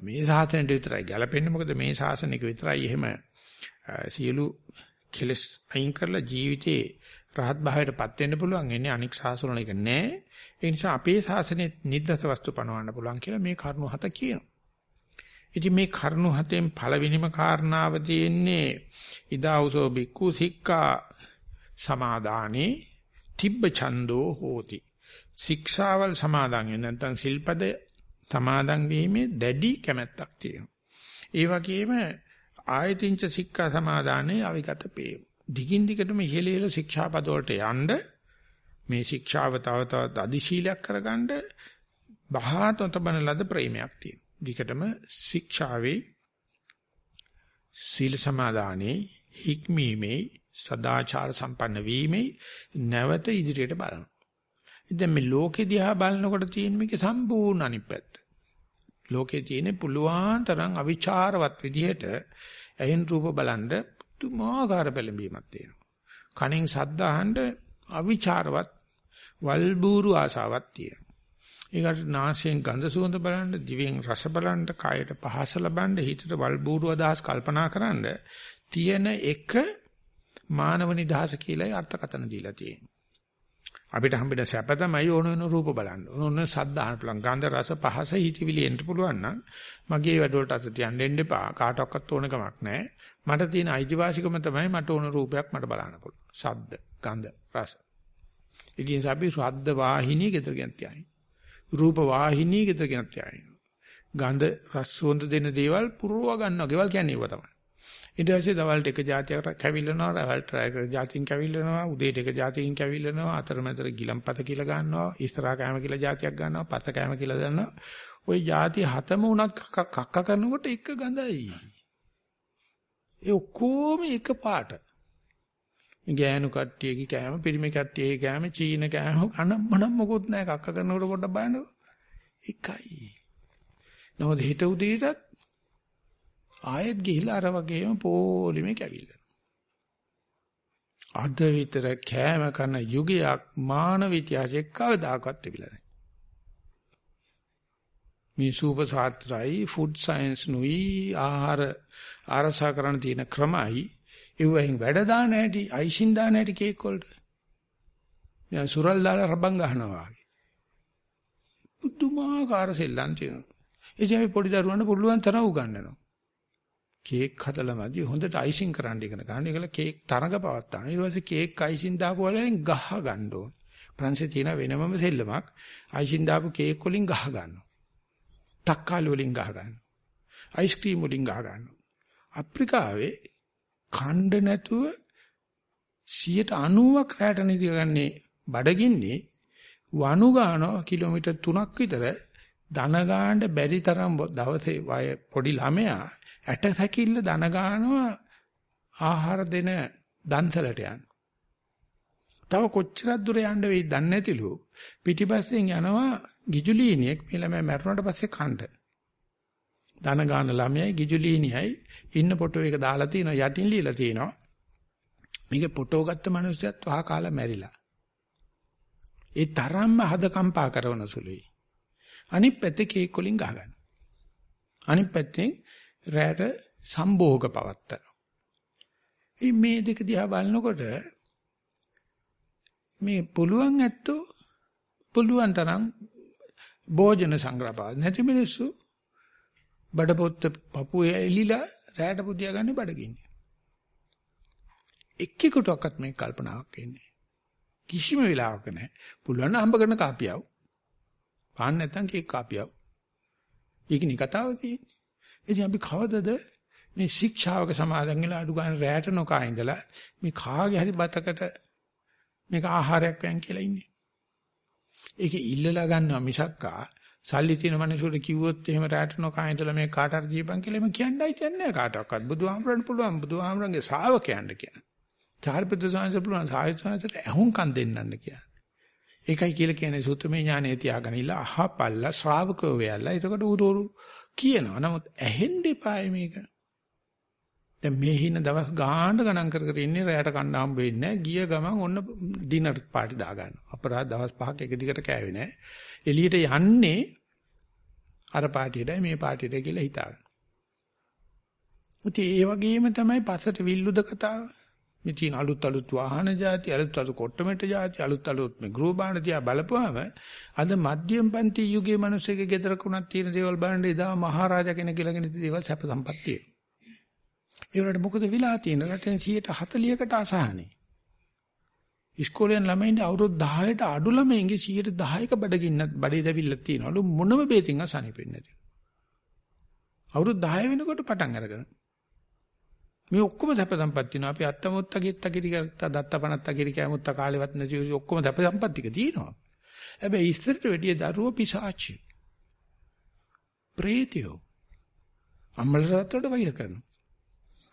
මේ ශාසනයට විතරයි ගැලපෙන්නේ. මොකද මේ ශාසනයක විතරයි එහෙම සියලු කෙලස් අයින් කරලා ජීවිතේ රහත් භාවයටපත් වෙන්න පුළුවන්. එන්නේ අනික් ශාසනවල එක නෑ. ඒ නිසා අපේ ශාසනයේ නිද්දස වස්තු පනවන්න පුළුවන් කියලා මේ කරුණු හත කියනවා. ඉතින් මේ කරුණු හතෙන් පළවෙනිම කාරණාව තියෙන්නේ ඉදාඋසෝ බික්කු සික්කා සමාදානේ තිබ්බ ඡන්தோ හෝති. ශික්ෂාවල් සමාදන් වෙන නැත්නම් සිල්පද සමාදන් වීමේ දැඩි කැමැත්තක් තියෙනවා. ඒ වගේම ආයතින්ච සික්කා සමාදානේ අවිගත පේ. දිගින් දිගටම ඉහළ ඉහළ ශික්ෂාපද වලට යන්න මේ ශික්ෂාව තව තවත් අධිශීලයක් කරගන්න බහාතොතබන ලද ප්‍රේමයක් තියෙනවා. විකටම ශික්ෂාවේ සීල සමාදානේ හික්මීමේ සදාචාර සම්පන්න වීමේ නැවත ඉදිරියට බලනවා. ඉතින් මේ ලෝකෙ දිහා බලනකොට තියෙන මේකේ සම්පූර්ණ අනිත් පැත්ත. ලෝකේ තියෙන පුලුවන් තරම් අවිචාරවත් විදිහට ඇහෙන් රූප බලන්න පුදුමාකාර පෙළඹීමක් තියෙනවා. කණෙන් ශබ්ද අහන්න අවිචාරවත් වල්බూరు ආසාවක් තියෙනවා. ඒකට නාසයෙන් ගඳ සුවඳ බලන්න, දිවෙන් රස බලන්න, කයට පහස ලබන්න, හිතට වල්බూరు අදහස් කල්පනා කරන්න තියෙන එක මානව නිදහස කියලායි අර්ථකථන දීලා තියෙන්නේ. අපිට හම්බෙන සැප තමයි ඕන ඕන රූප බලන්න. ඕන ඕන ශබ්ද අහන්න පුළුවන්. ගන්ධ රස පහස හිතවිලි එන්න පුළුවන් නම් මගේ වැඩවලට අත තියන්න දෙන්න එපා. කාටවත් ඕන කමක් නැහැ. මට තියෙන අයිතිවාසිකම තමයි මට ඕන රූපයක් මට බලන්න පුළුවන්. ශබ්ද, ගන්ධ, රස. ඉතින් අපි ශබ්ද වාහිනිය ගෙදර ගෙන තියන්නේ. රූප වාහිනී ගෙදර ගෙනත් යනවා. ගඳ රස සුවඳ දෙන දේවල් පුරව ගන්නවා. ගෙවල් කියන්නේ ඒක තමයි. ඊට පස්සේ දවල්ට එක જાතියකට කැවිල්ලනවා, රවල් try කර જાතියින් කැවිල්ලනවා, උදේට එක જાතියින් කැවිල්ලනවා, අතරමැදට ගිලම්පත කියලා ගන්නවා, ඉස්සරහා කැම කියලා જાතියක් ගන්නවා, පත කැම කියලා ගන්නවා. ওই જાති හතම උනක් කක්ක කරනකොට එක ගඳයි. ඒ ඔක්කොම එක පාට. ගෑනු කට්ටියගේ කෑම, පිරිමි කට්ටියගේ කෑම, චීන කෑම අනම්මනම් මොකොත් නැහැ. කක්ක කරනකොට පොඩ්ඩක් බලන්න. එකයි. නමුත් හිත උදේටත් ආයෙත් ගිහිලා අර වගේම පොලිමේ කැවිල්ල. අද විතර කෑම කන යුගයක් මානව ඉතිහාසයේ කවදාකවත් තිබිලා නැහැ. මේ සූප ශාස්ත්‍රයි ෆුඩ් සයන්ස් නුයි ආහාර ආරසා කරන තියෙන ක්‍රමයි ඒවෙන් වැඩ දාන හැටි, අයිසින් දාන හැටි කේක් වලට. දැන් සුරල් දාලා රබන් ගහනවා වගේ. පුදුමාකාර සෙල්ලම් තියෙනවා. ඒ කියන්නේ පොඩි දරුවන්ට පුළුවන් තරම් උගන්වනවා. කේක් හදලා මැදි හොඳට අයිසින් කරන්න ඉගෙන ගන්න. ඒකල කේක් තරඟ පවත්තාන. ඊට පස්සේ කේක් අයිසින් දාපු වලින් ගහ ගන්න ඕන. ප්‍රංශේ තියෙන වෙනමම සෙල්ලමක් අයිසින් දාපු කේක් වලින් ගහ ගන්නවා. තක්කාලි වලින් ගහ ගන්නවා. අයිස්ක්‍රීම් වලින් ගහ ගන්නවා. අප්‍රිකාවේ ඛණ්ඩ නැතුව 90ක් රැට නිදි ගන්නේ බඩගින්නේ වනු ගානවා කිලෝමීටර් 3ක් විතර දන ගන්න බැරි තරම් දවසේ වය පොඩි ළමයා ඇට සැකිල්ල දන ගන්නවා ආහාර දෙන දන්සලට යන. තව කොච්චරක් දුර යන්න වෙයිද දන්නේ නැතිලු. පිටිපස්සෙන් යනවා ගිජුලීනියෙක් මේ ළමයා මැරුණාට පස්සේ කණ්ඩ. දන ගන්න ළමයයි ගිජුලීනියයි ඉන්න ෆොටෝ එක දාලා තියෙනවා යටින් ලියලා තියෙනවා. මේකේ ෆොටෝ ගත්ත මිනිස්සුත් වහ කාලා මැරිලා. ඒ තරම්ම හද කම්පා කරන සුළුයි. අනිත් පැත්තේ කේක් වලින් ගහගන්න. අනිත් පැත්තෙන් රැට සම්භෝග පවත්තන. මේ දෙක දිහා බලනකොට මේ පුළුවන් ඇත්තෝ පුළුවන් තරම් භෝජන සංග්‍රහ පාද නැති මිනිස්සු බඩපොත්ත පපුවේ එලිලා රැට පුදියා ගන්න බඩගින්නේ. එක්කෙකුටවත් මේ කල්පනාවක් එන්නේ. කිසිම වෙලාවක නැහැ. පුළුවන් නම් හම්බ කරන කාපියව. පාන්න නැත්තම් කේක් කාපියව. ඒකනේ කතාව තියෙන්නේ. ඉතින් අපි කවදද මේ ශික්ෂාවක සමාදන් වෙලා අඩු ගන්න රැට නොකා ඉඳලා මේ කාගේ හරි බතකට මේක ආහාරයක් වයන් කියලා ඉන්නේ. ඒක ඉල්ලලා ගන්නවා මිසක්කා සල්ලි තියෙන මිනිසුන්ට කිව්වොත් එහෙම රැට නොකා ඉඳලා මේ කාට හරි දීපන් කියලා එම කියන්නයි තියන්නේ කාටවත් බුදුහාමරන් පුළුවන් බුදුහාමරන්ගේ ශ්‍රාවකයන්ට කියන. චාරිපුත්‍ර සාංශ පුළුවන් සාහිත්‍යසාංශට ඇහුම්කන් දෙන්නන්න කියන්නේ. ඒකයි කියලා කියන්නේ සුත්තමේ ඥානෙ තියාගෙන ඉල්ල අහපල්ලා ශ්‍රාවකෝ වෙයලා. එතකොට උරුරු කියනවා. නමුත් ඇහෙන්න එපායි මේක. දැන් මේ හින දවස් ගාහන්න ගණන් කර කර ඉන්නේ රැයට කන්න හම්බ වෙන්නේ නැහැ. ගිය ගමන් ඔන්න ඩිනර් පාටි දා ගන්නවා. අපරාධ දවස් පහක් එක දිගට කෑවේ නැහැ. එළියට යන්නේ අර පාටියටයි මේ පාටියට කියලා හිතාගෙන. උටි ඒ වගේම තමයි පසට විල්ලුද කතාව. මේ තියෙන අලුත් අලුත් වාහන જાති අලුත් අලුත් කොට්ටමෙට જાති අලුත් අලුත් මේ ගෘහ භාණ්ඩ තියා බලපුවාම අද මධ්‍යම පන්ති යුගයේ මිනිස්සෙගේ ගෙදරකුණක් තියෙන දේවල් බලන්න එදා මහරජා කෙනෙක් කියලාගෙන ඉති දේවල් සැප සම්පත්තිය. ඒ වලට මොකද වෙලා තියෙන්නේ රටෙන් 140කට අසහනේ. ඉස්කෝලෙන් ළමයින්ට අවුරුදු 10ට අඩු ළමයින්ගේ 110ක බඩගින්නත් බඩේ දැවිල්ලක් තියෙනවලු මොනම බේතින් අසහනෙපෙන්නේ නැති. අවුරුදු 10 වෙනකොට පටන් අරගෙන මේ ඔක්කොම සැප සම්පත් තියෙනවා. අපි අත්තමුත්ත ගෙත්ත කිරි කරත්ත දත්ත පනත්ත කිරි කැමුත්ත කාලෙවත් නැති ඔක්කොම සැප සම්පත් ටික තියෙනවා. හැබැයි ඉස්සරට වැඩිය දරුවෝ පිසාචි. ප්‍රේතයෝ. අම්මල රටට වෛර කරනවා.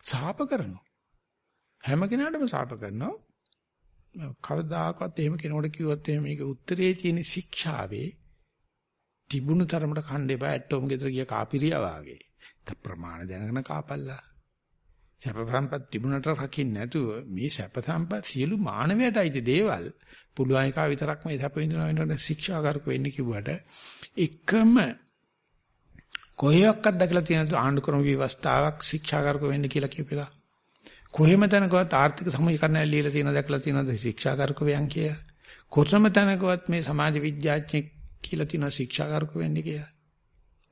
සාප කරනවා. හැම කෙනාටම සාප කරනවා. කවදාකවත් එහෙම කෙනෙකුට කිව්වොත් එහෙම මේක උත්තරේ තියෙන ශික්ෂාවේ තිබුණු තරමට කණ්ඩේ බය ඇටෝම් ගෙදර ගිය කාපිරියා වාගේ. ත ප්‍රමාණ දැනගෙන කාපල්ලා. සැප සම්පත් තිබුණට රකින්න නැතුව මේ සැප සම්පත් සියලු මානවයටයි දේවල් පුළුවන් එක විතරක් මේ සැප විඳිනවා වෙනකොට ශික්ෂාකාරක වෙන්න කිව්වට එකම කොහේවත් දැකලා තියෙන ආණ්ඩුක්‍රම ව්‍යවස්ථාවක් ශික්ෂාකාරක වෙන්න කියලා කියප එක. කොහෙම තැනකවත් ආර්ථික සමීකරණය ලියලා තියෙන දැකලා තියෙනවද ශික්ෂාකාරක වෙයන් කියලා. කොතනම තැනකවත් මේ සමාජ විද්‍යාඥයෙක් කියලා තියෙන ශික්ෂාකාරක වෙන්නේ කියලා.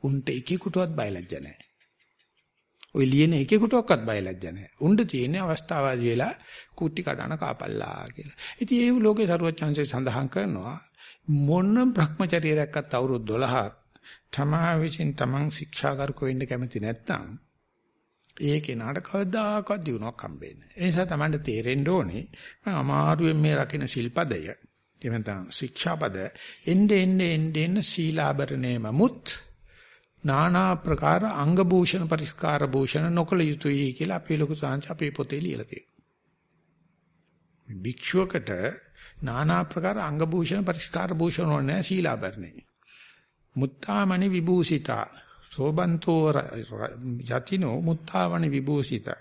උන්ට එකෙකුටවත් බයලජ්ජ නැහැ. ඔය ලියන එකෙකුටවත් බයලජ්ජ නැහැ. උණ්ඩ තියෙන අවස්ථාවාදී වෙලා කුටි කඩන කාපල්ලා කියලා. ඉතින් ඒ ලෝකේ සරුවචාන්සේ සඳහන් කරනවා මොන Brahmacharya රැක්කත් අවුරුදු 12ක් තමා විසින් තමන් ශික්ෂාකාරක වෙන්න කැමති නැත්නම් ඒ කෙනාට කවදාකවත් දිනුවක් හම්බෙන්නේ නැහැ. ඒ නිසා තමන්ට තේරෙන්න ඕනේ අමාරුවෙන් මේ රකින්න සිල්පදය එහෙම නැත්නම් ශික්ෂාපද එnde ende ende ende සීලාබරණේම මුත් নানা ප්‍රකාර අංග භූෂණ පරිස්කාර භූෂණ නොකල යුතුයි කියලා අපේ ලොකු සාංශ අපේ පොතේ ලියලා තියෙනවා. භික්ෂුවකට নানা ප්‍රකාර අංග භූෂණ පරිස්කාර භූෂණ ඕනේ සීලාභරණේ. මුත්තාමණි විභූසිතා සෝබන්තෝ යතිනෝ මුත්තාමණි විභූසිතා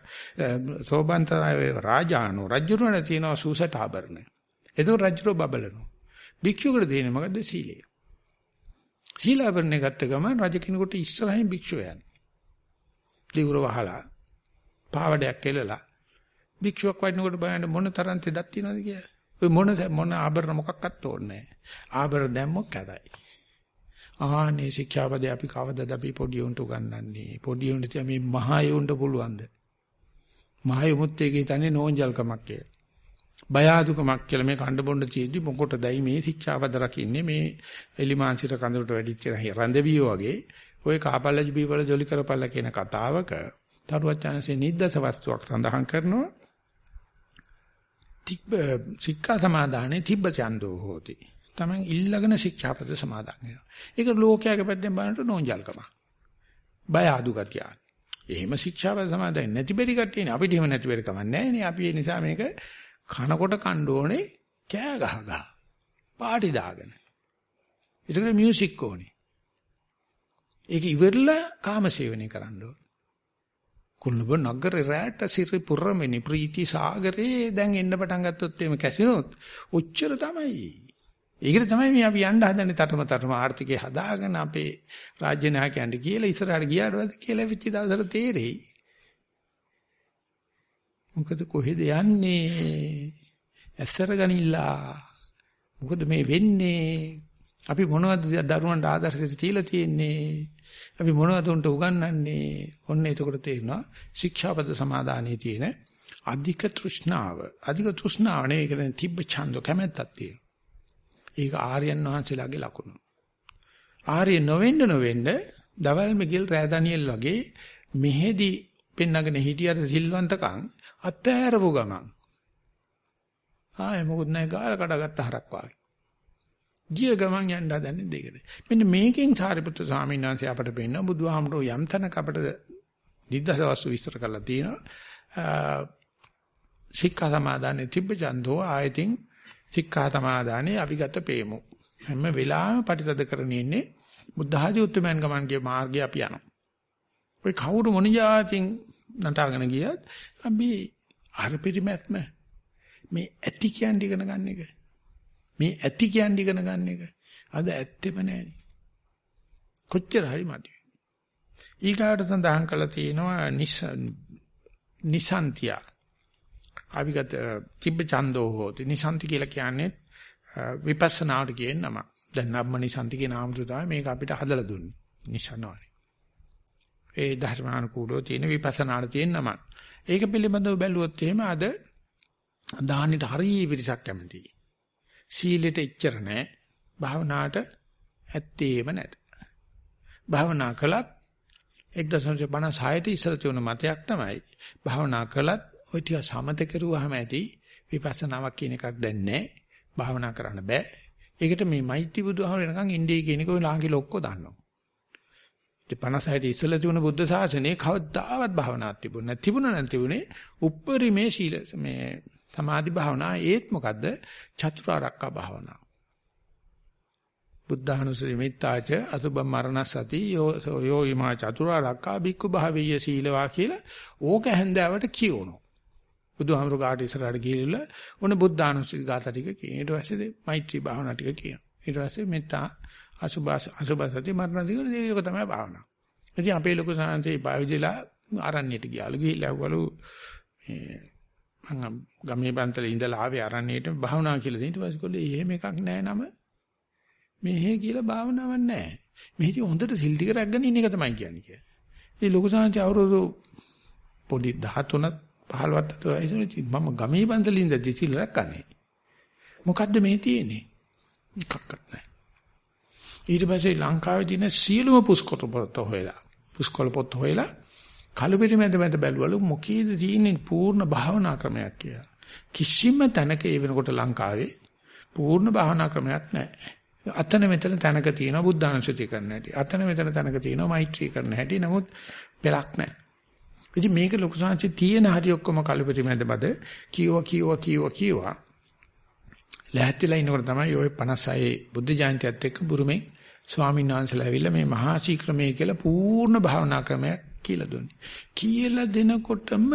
සෝබන්තරය රාජානෝ රජුරණ තියෙනවා සූසට ආභරණ. ඒක රජුරෝ බබලනවා. භික්ෂුවකට දෙන්නේ මොකද්ද සීලය. සීලාවරණය ගත්ත ගමන් රජ කෙනෙකුට ඉස්සරහින් භික්ෂුව යන්නේ. දිවුර වහලා පාවඩයක් කෙලලා භික්ෂුවක් වඩනකොට බලන්න මොන තරම් තෙදක් තියනවද කියලා. ඔය මොන මොන ආභරණ මොකක්වත් ඕනේ නැහැ. ආභරණ දැම්මොත් කැතයි. ආනේ ශික්ෂාපදේ අපි කවදද අපි පොඩි උන්ට උගන්වන්නේ. පොඩි උන්ට මේ මහා යොන්ට පුළුවන්ද? මහා යොමුත් එකේ තන්නේ නෝන්ජල්කමක් කියලා. බය අදුකමක් කියලා මේ කණ්ඩ බොණ්ඩ තියෙද්දි මොකටදයි මේ ශික්ෂාපද රකින්නේ මේ එලිමාංශිත කඳුරට වැඩිච්ච රඳවියෝ වගේ ওই කාපල්ලජ බීවල ජොලි කරපල්ලා කියන කතාවක තරුවචාන්සේ නිද්දස වස්තුවක් සඳහන් කරනවා තිබ්බ සික්ඛා සමාදානේ තිබ්බ චන්දෝ හෝති. Taman ඉල්ලගෙන ශික්ෂාපද සමාදන් වෙනවා. ඒක ලෝකයාගේ පැත්තෙන් බලනකොට නෝන්ජල්කම. බය අඩු ගතියක්. එහෙම ශික්ෂාපද සමාදන් නැති බැරි කට්ටියනේ අපිට එහෙම නැති බැරි කමක් නැහැ නේ. අපි ඒ නිසා මේක කනකොට කණ්ඩ ඕනේ කෑ ගහ ගහ. පාටි දාගෙන. ඒකට මියුසික් ඕනේ. ඒක ඉවරලා කාමසේවනය කරන්න ඕනේ. කුල්ලබ නගරේ රැට සිරි පුරමෙනි ප්‍රීති සාගරේ දැන් එන්න පටන් ගත්තොත් එimhe කැසිනොත් ඔච්චර තමයි. ඒකට තමයි මේ අපි යන්න හදන්නේ තටම තටම ආර්ථිකය හදාගෙන අපේ රාජ්‍ය නායකයන්ට කියලා ඉස්සරහට ගියාට පස්සේ කියලා වෙච්ච දවසට තේරෙයි. මොකද කොහෙද යන්නේ? ඇස්සර ගනිලා. මොකද මේ වෙන්නේ? අපි මොනවද දරුවන්ට ආදර්ශයට තියලා තියෙන්නේ? අපි මොනවද උන්ට උගන්වන්නේ? ඔන්න එතකොට තේරෙනවා ශික්ෂාපද සමාදානයේ තියෙන අධික තෘෂ්ණාව. අධික තෘෂ්ණාව නෙවෙයි ඒක දැන් තිබ්බ ඡන්දෝ කැමැත්තක් තියෙනවා. ඒක ආර්යයන් වහන්සේලාගේ ලකුණ. ආර්ය නොවෙන්න නොවෙන්න දවල් මිගිල් රෑදනියෙල් වගේ මෙහෙදි පෙන්නගෙන හිටියට සිල්වන්තකම් අත්හැරපු ගමන් ආයේ මොකුත් නැහැ ගාල කඩගත්ත හරක් වාගේ. ගිය ගමන් යන්න හදන්නේ දෙකට. මෙන්න මේකෙන් සාරිපුත්‍ර ස්වාමීන් වහන්සේ අපට පෙන්න බුදුහාමුදුරුවෝ යම් තැනක අපට දිද්දස වස්තු විස්තර කරලා තියෙනවා. සික්ඛා සමාදානේ තිබ්බ ඡන්தோ ආයතින් සික්ඛා සමාදානේ අවිගත පේමු. හැම වෙලාවෙම පරිතද කරගෙන ඉන්නේ බුද්ධ ආදී උත්තරමයන් ගමන්ගේ මාර්ගය අපි යනවා. ඔය කවුරු මොන જાතින් නටාගෙන ගියත් අපි අර පිරිමැත්ම මේ ඇති කියන්නේ ඉගෙන ගන්න එක. මේ ඇති කියන්නේ ඉගෙන ගන්න එක. අද ඇත්තෙම නැහෙනි. කොච්චර හරි මදි. ඊගාට සඳහන් කළා තියෙනවා නිසන්තිය. අවිගත තිබ්බ ඡන්தோ හෝති. නිසන්ති කියලා කියන්නේ විපස්සනාවට කියන නම. දැන් නම්ම නිසන්ති කියන නාම තමයි මේක අපිට හදලා දුන්නේ. නිසනවනේ. ඒ ධර්මානුකූලව තියෙන විපස්සනාට තියෙන නම. ඒක පිළිබඳව බැලුවොත් එහෙම අද දාහනෙට හරිය පිරිසක් කැමතියි. සීලෙට එච්චර නැහැ. භාවනාවට ඇත්තේම නැත. භාවනා කළත් 1956ට ඉස්සර තියුණු මතයක් තමයි භාවනා කළත් ওই ටික සමත කරුවාම ඇති විපස්සනාවක් කියන එකක් දැන් නැහැ. භාවනා කරන්න බෑ. ඒකට මේ මෛත්‍රී බුදුහාම වෙනකන් ඉන්දිය කියන එක ඔය ලාංකික ලොක්කෝ දන්නවා. ඉතින් 56ට ඉස්සෙල්ලා තිබුණ බුද්ධ ශාසනයේ කවදාවත් භාවනාවක් තිබුණ නැහැ. තිබුණ නැතිුනේ උප්පරිමේ ශීල මේ සමාධි භාවනා ඒත් මොකද්ද? චතුරාර්යක භාවනාව. බුද්ධානුස්සති මිත්තාච අසුබ මරණසති යෝ යෝ ීමා චතුරාර්යක බික්කු භාවීය සීලවා කියලා ඕක හැන්දාවට කියවනවා. බුදුහාමුදුරු කාට ඉස්සරහට ගිහිල්ලා ඔන්න බුද්ධානුස්සති ගාථා ටික කියන. ඊට පස්සේ මෛත්‍රී භාවනා ටික කියන. ඊට පස්සේ මෙත්තා අසුබ අසුබසති මරණසති ඒක තමයි භාවනාව. ඉතින් අපේ ලොකු සාංශේ පාවිදිලා ආරණ්‍යයට ගියාලු ගිහිල්ලා වලු මේ මම ගමේ බන්තලේ ඉඳලා ආවේ අරණේට භාවනා කියලා දෙන්න ඊට පස්සේ කොල්ලේ එහෙම එකක් නැහැ නම මෙහෙ කියලා භාවනාවක් නැහැ මෙහිදී හොඳට සිල් ටික රැගගෙන ඉන්න එක තමයි කියන්නේ කියලා ඒ ලොකු සාංශ අවුරුදු පොඩි 13 15ත් වයසේදී මම ගමේ බන්තලේ ඉඳලා සිල් රැකන්නේ මොකද්ද මේ තියෙන්නේ එකක්වත් නැහැ ඊට පස්සේ ලංකාවේ තියෙන සියලුම පුස්කොළ පොත් හොයලා පුස්කොළ පොත් හොයලා කලුපිරි මැද මැද බැලුවලු මොකීද තියෙන්නේ පූර්ණ භාවනා ක්‍රමයක් කියලා. කිසිම තැනක ඒ වෙනකොට ලංකාවේ පූර්ණ භාවනා ක්‍රමයක් නැහැ. අතන මෙතන තැනක තියෙනවා බුද්ධානුස්සති කරන්න හැටි. අතන මෙතන තැනක තියෙනවා මෛත්‍රී කරන්න හැටි. නමුත් පෙලක් නැහැ. ඉතින් මේක ලොකු සංහසේ තියෙන හැටි ඔක්කොම කලුපිරි මැද බද කීව කීව කීව කීව ලැහැත්තිලා ඉන්නකොට තමයි ওই 56 බුද්ධ ජයන්තියත් එක්ක බුරුමේ ස්වාමීන් වහන්සේලා ඇවිල්ලා මේ මහා ශීක්‍රමයේ කියලා පූර්ණ භාවනා ක්‍රමයක් කියලා දුන්නේ. කියලා දෙනකොටම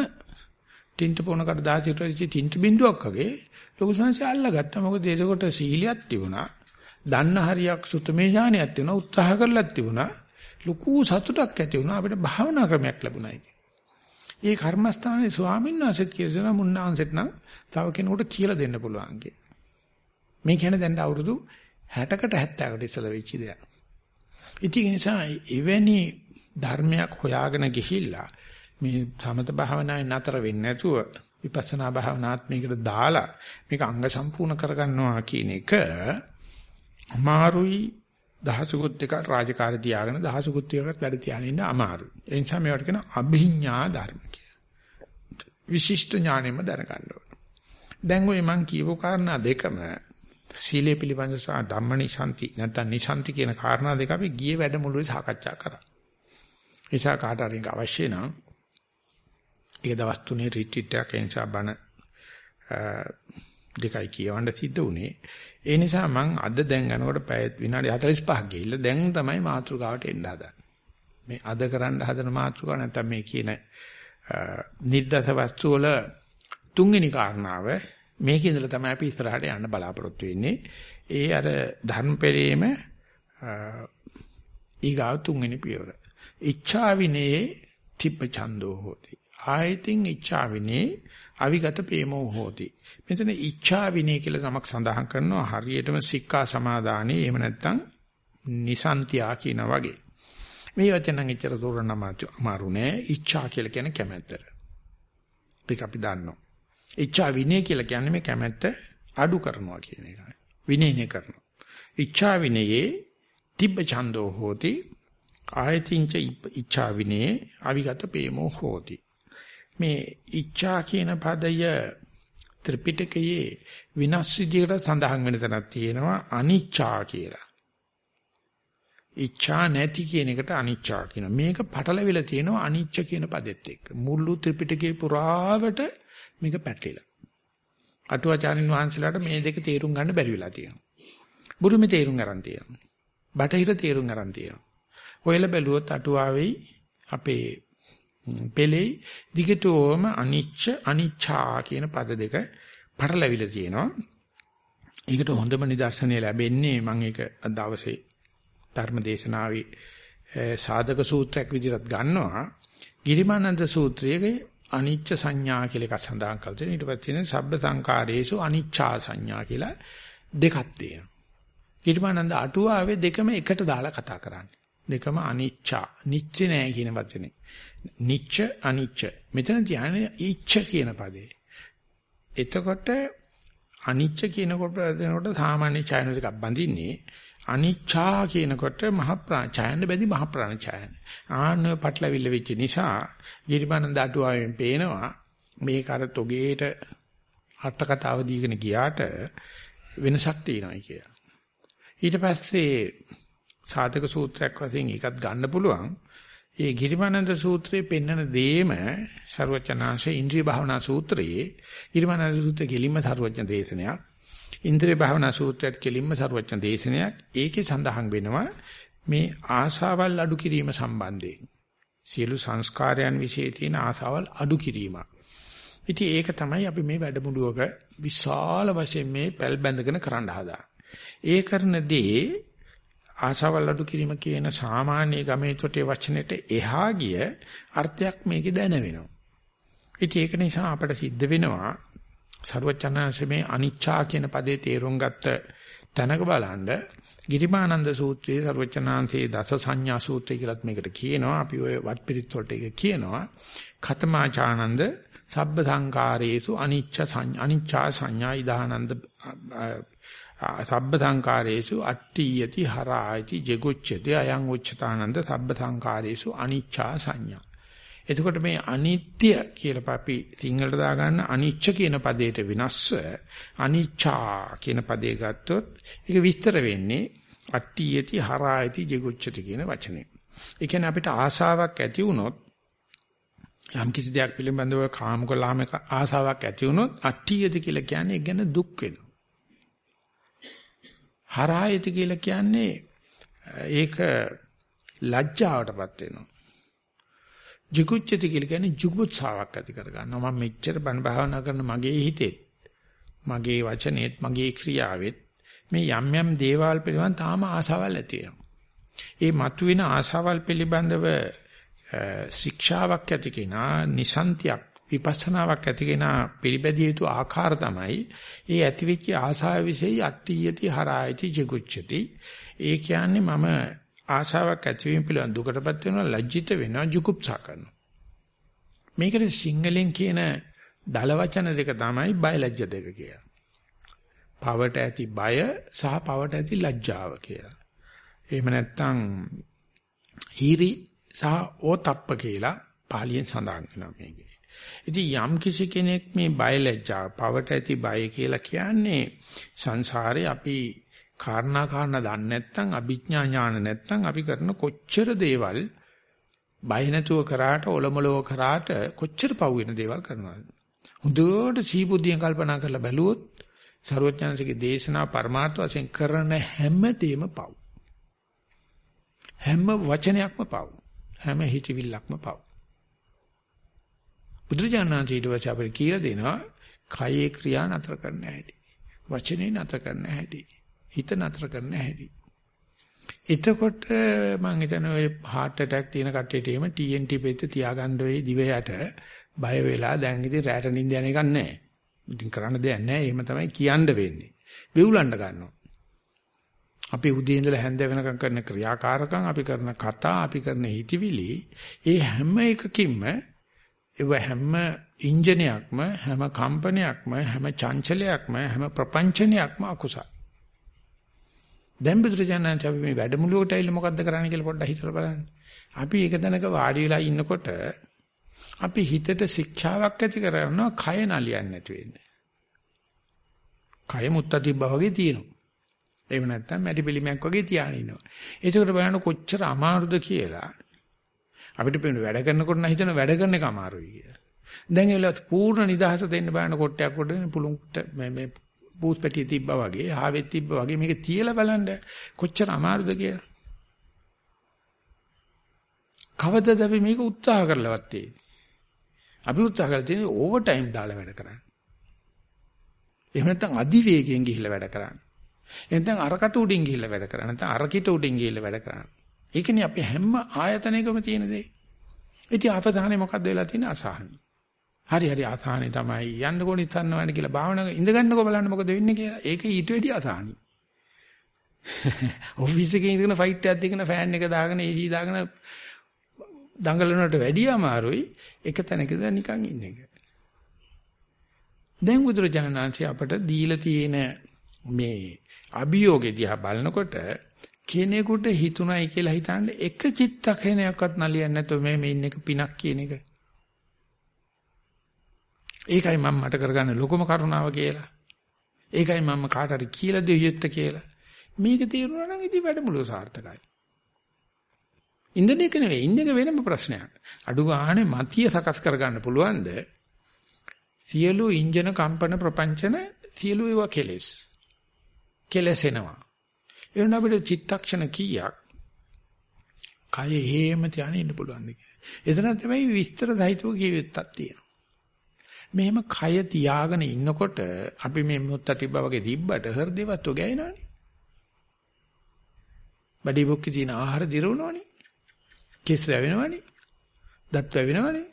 තින්ත පොනකට දාසිට ඉච්ච තින්ත බින්දුවක් වගේ ලොකු සංසය අල්ලගත්තා. මොකද ඒකට සීලියක් තිබුණා. දන්න හරියක් සුතමේ ඥානයක් තිබුණා. උත්සාහ කරලක් තිබුණා. ලොකු සතුටක් ඇති වුණා අපිට භාවනා ක්‍රමයක් ලැබුණා ඒ කර්මස්ථානයේ ස්වාමීන් වහන්සේත් කියලා මුන්නාන්සෙත් නම් තව කෙනෙකුට කියලා දෙන්න පුළුවන් කිය. මේ කියන්නේ දැන් අවුරුදු 60කට 70කට ඉස්සලා වෙච්ච දෙයක්. ඉතින් ඒ නිසා එවැනි ධර්මයක් හොයාගෙන ගිහිල්ලා මේ සමත භාවනාවේ නතර වෙන්නේ නැතුව විපස්සනා භාවනාත් මේකට දාලා මේක අංග සම්පූර්ණ කරගන්නවා කියන එක අමාරුයි දහසකුත් එක රාජකාරී තියාගෙන දහසකුත් එකකට වැඩ තියාගෙන ඉන්න අමාරුයි. ඒ නිසා මේවට කියන අභිඥා ධර්ම කියලා. විශිෂ්ට ඥාණයෙන්ම දැනගන්න ඕන. දැන් ඔය මං කියපු කාරණා දෙකම සීලේ පිළිබඳ සහ ධම්මනිසන්ති නැත්නම් නිසන්ති කියන කාරණා දෙක අපි ගියේ වැඩමුළුවේ සාකච්ඡා කරා. නිසා කාට හරි අවශ්‍ය නම් ඒ දවස් තුනේ රිට්‍රීට් එකක් ඒ නිසා බණ දෙකයි කියවන්න සිද්ධ වුණේ. ඒ නිසා මම අද දැන් යනකොට පැය විනාඩි 45ක් ගිහිල්ලා දැන් තමයි මාතෘකාවට එන්න හදන්නේ. මේ අද කරන්න හදන මාතෘකාව නැත්නම් මේ කියන නිද්දස වස්තු වල තුන්වෙනි කාරණාව මේක ඉඳලා තමයි අපි ඉස්සරහට යන්න බලාපොරොත්තු වෙන්නේ. ඒ අර ධර්මපෙරේම ඊගාව තුන්වෙනි පියවර. ඉච්ඡා විනේ තිබ්බ ඡන්தோ හෝති. ආයතින් ඉච්ඡා විනේ අවිගත ප්‍රේමෝ හෝති. මෙතන ඉච්ඡා විනේ කියලා තමක් සඳහන් කරනවා හරියටම සික්ඛා සමාදානේ එහෙම නැත්නම් නිසන්තියා කියන වගේ. මේ වචනෙන් එච්චර තෝරන්න අමාරු නෑ. ඉච්ඡා කියලා කියන්නේ කැමැත්ත. ඒක අපි දන්නවා. ඉච්ඡා විනේ කියලා කියන්නේ මේ කැමැත්ත අඩු කරනවා කියන එකයි. විනේනේ කරනවා. ඉච්ඡා විනයේ තිබ්බ ඡන්தோ හෝති ආයතින්ච ඉච්ඡා විනේ අවිගත ප්‍රේමෝ හෝති. මේ ඉච්ඡා කියන පදය ත්‍රිපිටකයේ විනාශ විදියට සඳහන් වෙන තැනක් තියෙනවා අනිච්චා කියලා. ඉච්ඡා නැති කියන එකට අනිච්චා කියනවා. මේක පටලවිලා තියෙනවා අනිච්ච කියන පදෙත් එක්ක. මුළු ත්‍රිපිටකේ පුරාවට මේක පැටලිලා. අටුවාචාරින් වහන්සේලාට මේ දෙක තේරුම් ගන්න බැරි වෙලා තියෙනවා. බුරුමේ තේරුම් ගන්න තියෙනවා. බටහිර තේරුම් ගන්න තියෙනවා. ඔයලා බැලුවොත් අටුවාවෙයි අපේ පෙළේ දිගටම අනිච්ච අනිච්චා කියන පද දෙක පටලැවිලා තියෙනවා. ඒකට හොඳම නිදර්ශනය ලැබෙන්නේ මම ඒක දවසේ ධර්මදේශනාවේ සාධක සූත්‍රයක් විදිහට ගන්නවා. ගිරිමානන්ද සූත්‍රයේ අනිච්ච සංඥා කියලා එකක් සඳහන් කරලා තියෙනවා. ඊට පස්සේ තියෙන සබ්බ සංකාරේසු අනිච්චා සංඥා කියලා දෙකක් තියෙනවා. ගිරිමානන්ද අටුවාවේ දෙකම එකට දාලා කතා කරන්නේ. දෙකම අනිච්චා. නිච්ච නෑ කියන වචනේ. නිච්ච අනිච්ච. මෙතන තියන්නේ ඉච්ඡ කියන පදේ. එතකොට අනිච්ච කියනකොට දෙනකොට සාමාන්‍ය ඡායන දෙකක් බඳින්නේ අනිච්චා කියනකොට මහ ප්‍රාණඡායන බැඳි මහ ප්‍රාණඡායන. ආන්න පටලවිල්ල වෙච්ච නිසා ගිරිමානන්ද අටුවාවෙන් පේනවා මේක අර තොගේට අට කතාව දීගෙන ගියාට වෙනසක් තියෙනවා කියලා. ඊට පස්සේ සාධක සූත්‍රයක් වශයෙන් ඒකත් ගන්න පුළුවන්. ඒ ගිරිමානන්ද සූත්‍රයේ පෙන්වන දේම ਸਰවචනාංශේ ඉන්ද්‍රිය භාවනා සූත්‍රයේ ගිරිමානන්ද සූත්‍රයේ කෙලින්ම ਸਰවඥ දේශනයක්. ඉන්ද්‍රිය භාවනා සූත්‍රයත් කෙලින්ම ਸਰවඥ දේශනයක්. ඒකේ සඳහන් වෙනවා මේ ආශාවල් අඩු කිරීම සම්බන්ධයෙන්. සියලු සංස්කාරයන් વિશે තියෙන ආශාවල් අඩු කිරීම. ඉතින් ඒක තමයි අපි මේ වැඩමුළුවක විශාල වශයෙන් මේ පැල් බැඳගෙන කරන්න හදාන්නේ. ඒ කරන දේ ආසාවල් අඩු කිරීම කියන සාමාන්‍ය ගමේතොටේ වචනෙට එහා ගිය අර්ථයක් මේකේ දැනෙනවා. ඉතින් ඒක නිසා අපට සිද්ධ වෙනවා සරුවචනාංශ මේ අනිච්චා කියන පදේ තේරුම් ගත්ත තැනක බලනද ගිරිමානන්ද සූත්‍රයේ සරුවචනාංශයේ දස සංඥා සූත්‍රය කියලත් මේකට කියනවා. අපි ওই වත්පිරිත් වලට ඒක කියනවා. කතමාචානන්ද සබ්බ සංකාරයේසු අනිච්ච සංඥා අනිච්චා සංඥා ඉදානන්ද සබ්බ සංකාරේසු අට්ටි යති හරායති ජෙගොච්චති අයං උච්චතානන්ද සබ්බ සංකාරේසු අනිච්චා සංඥා. එතකොට මේ අනිත්‍ය කියලා අපි සිංහලට දාගන්න අනිච්ච කියන පදයට විනස්ව අනිච්චා කියන පදේ ගත්තොත් ඒක විස්තර වෙන්නේ අට්ටි යති හරායති ජෙගොච්චති කියන වචනේ. ඒ කියන්නේ අපිට ආසාවක් ඇති වුණොත් යම් කිසි දෙයක් පිළිබඳව කාමකලාම ආසාවක් ඇති වුණොත් අට්ටි යති කියලා කියන්නේ ඒ ගැන දුක් වෙනවා. හරායති කියලා කියන්නේ ඒක ලැජ්ජාවටපත් වෙනවා. jigucchati කියලා කියන්නේ ජුගුත්සාවක් ඇති කරගන්නවා. මම මෙච්චර බණ භාවනා කරන මගේ හිතෙත් මගේ වචනේත් මගේ ක්‍රියාවෙත් මේ යම් යම් දේවල් පිළිබඳ තාම ආසාවල් ඇති වෙනවා. ඒ මතුවෙන ආසාවල් පිළිබඳව ශික්ෂාවක් ඇති කෙනා නිසන්තියක් විපස්සනාවක් ඇතිගෙන පිළිබැදිය යුතු ආකාර තමයි ඒ ඇතිවෙච්ච ආසාව વિશેයි අට්ඨියති හරායති ජිගුච්ඡති ඒ කියන්නේ මම ආශාවක් ඇතිවීම පිළිබඳ දුකටපත් වෙනවා ලැජ්ජිත වෙනවා ජුකුප්සා කරනවා මේකට සිංහලෙන් කියන දල වචන දෙක තමයි බයලජ්‍ය දෙක කියලා. පවට ඇති බය සහ පවට ඇති ලැජ්ජාව කියලා. එහෙම නැත්නම් හීරි සහ ඕතප්ප කියලා පාලියෙන් සඳහන් වෙනවා මේකේ. ඉතින් යම් කිසි කෙනෙක් මේ බය ලැජ්ජා පවට ඇති බය කියලා කියන්නේ සංසාරේ අපි කාරණා කාරණා දන්නේ නැත්නම් අභිඥා ඥාන නැත්නම් අපි කරන කොච්චර දේවල් බය නැතුව කරාට ඔලොමලව කරාට කොච්චර පව් වෙන දේවල් කරනවද? හොඳට සීබුද්ධියෙන් කල්පනා කරලා බැලුවොත් ਸਰවඥාන්සේගේ දේශනා පරමාර්ථ වශයෙන් කරන හැම දෙයක්ම පව්. හැම වචනයක්ම පව්. හැම හිතවිල්ලක්ම පව්. බුදුරජාණන් ඊට පස්සේ අපිට කියලා දෙනවා කයේ ක්‍රියා නතර කරන්න හැටි. වචනේ නතර කරන්න හැටි. හිත නතර කරන්න හැටි. එතකොට මම හිතන්නේ ඔය heart attack තියෙන කට්ටියට එහෙම TNT පෙත්ත තියාගන්න වෙයි දිවයට බය වෙලා දැන් ඉතින් රැට නිින්ද යන එකක් නැහැ. ඉතින් කරන්න දෙයක් නැහැ. එහෙම තමයි කියන්න වෙන්නේ. වෙවුලන්න ගන්නවා. අපි උදේ ඉඳලා හැන්ද වෙනකම් කරන ක්‍රියාකාරකම් අපි කරන කතා අපි කරන හිතවිලි ඒ හැම එකකින්ම ඒව හැම ඉන්ජිනයක්ම හැම කම්පනයක්ම හැම චංචලයක්ම හැම ප්‍රපංචනයක්ම අකුසල. දැන් බුදුරජාණන් අපි මේ වැඩමුළුවට ඇවිල්ලා මොකද්ද කරන්න කියලා පොඩ්ඩක් හිතලා බලන්න. අපි එක තැනක වාඩි වෙලා ඉන්නකොට අපි හිතට ශික්ෂාවක් ඇති කරනවා කය නලියන්නේ නැති වෙන්නේ. කය මුත්ත තිබ්බා වගේ තියෙනවා. එහෙම නැත්නම් මැටි පිළිමයක් වගේ තියාගෙන ඉන්නවා. ඒකට බලන්න කොච්චර අමාරුද කියලා අපිට පේන වැඩ කරනකොට නම් හිතන වැඩ කරන එක අමාරුයි කියලා. දැන් ඒලත් පූර්ණ නිදහස දෙන්න බෑන කොටයක් කොට පුළුන්ට මේ මේ පූස් පැටිය තිබ්බා වගේ, ආවෙත් තිබ්බා වගේ මේක තියලා බලන්න කොච්චර අමාරුද කියලා. කවදද අපි මේක උත්සාහ කරලවත් තියෙන්නේ. අපි උත්සාහ කරලා තියෙන්නේ ඕවර් ටයිම් දාලා වැඩ කරන්න. එහෙම නැත්නම් අධිවේගයෙන් ගිහිල්ලා වැඩ කරන්න. එහෙනම් අරකට උඩින් ගිහිල්ලා වැඩ කරන්න. නැත්නම් අරකිට උඩින් ගිහිල්ලා වැඩ කරන්න. ඒකනේ අපි හැම ආයතනයකම තියෙන දේ. ඉතින් අපදානේ මොකද්ද වෙලා තියෙන්නේ අසහන. හරි හරි අසහනේ තමයි යන්න කොහොමද ඉස්සන්නවන්නේ කියලා භාවනාව ඉඳ ගන්නකො බලන්න මොකද වෙන්නේ කියලා. ඒක ඊට වැඩි අසහනයි. ඔෆිස් එකේ ඉඳගෙන ෆයිට් එකක් දෙගෙන ෆෑන් එක දාගෙන AC දාගෙන දඟලනට වැඩිය අමාරුයි එක තැනකද නිකන් ඉන්න එක. දැන් බුදුරජාණන් වහන්සේ අපට දීලා තියෙන මේ අභියෝගෙ දිහා බලනකොට කෙනෙකුට හිතුණයි කියලා හිතන්න එක චිත්තක්ෂණයක්වත් නලියන්නේ නැතුව මේ මේ ඉන්න එක පිනක් කියන එක. ඒකයි මම මට කරගන්න ලොකුම කරුණාව කියලා. ඒකයි මම කාට හරි කියලා දෙවිය යුත්තේ කියලා. මේක තේරුණා නම් ඉතින් වැඩමුළුව සාර්ථකයි. ඉන්දන එක නෙවෙයි ඉන්න එක වෙනම ප්‍රශ්නයක්. අඩු ගානේ මතිය සකස් කරගන්න පුළුවන්ද? සියලු ඉන්ජන කම්පන ප්‍රපංචන සියලු ඒවා කෙලස්. කෙලසෙනවා. එවන අපිට චිත්තක්ෂණ කීයක් කය හේම ධානය ඉන්න පුළුවන් ද කියලා. එතන තමයි විස්තර සහිතව කියවිත්තක් තියෙනවා. මෙහෙම කය තියාගෙන ඉන්නකොට අපි මේ මුත්ත තිබ්බා වගේ තිබ්බට හෘදේවත් ගෑනවනේ. බඩේ බොක්කේ තියෙන ආහාර දිරවනවනේ. කෙස් වැවෙනවනේ. දත් වැවෙනවනේ.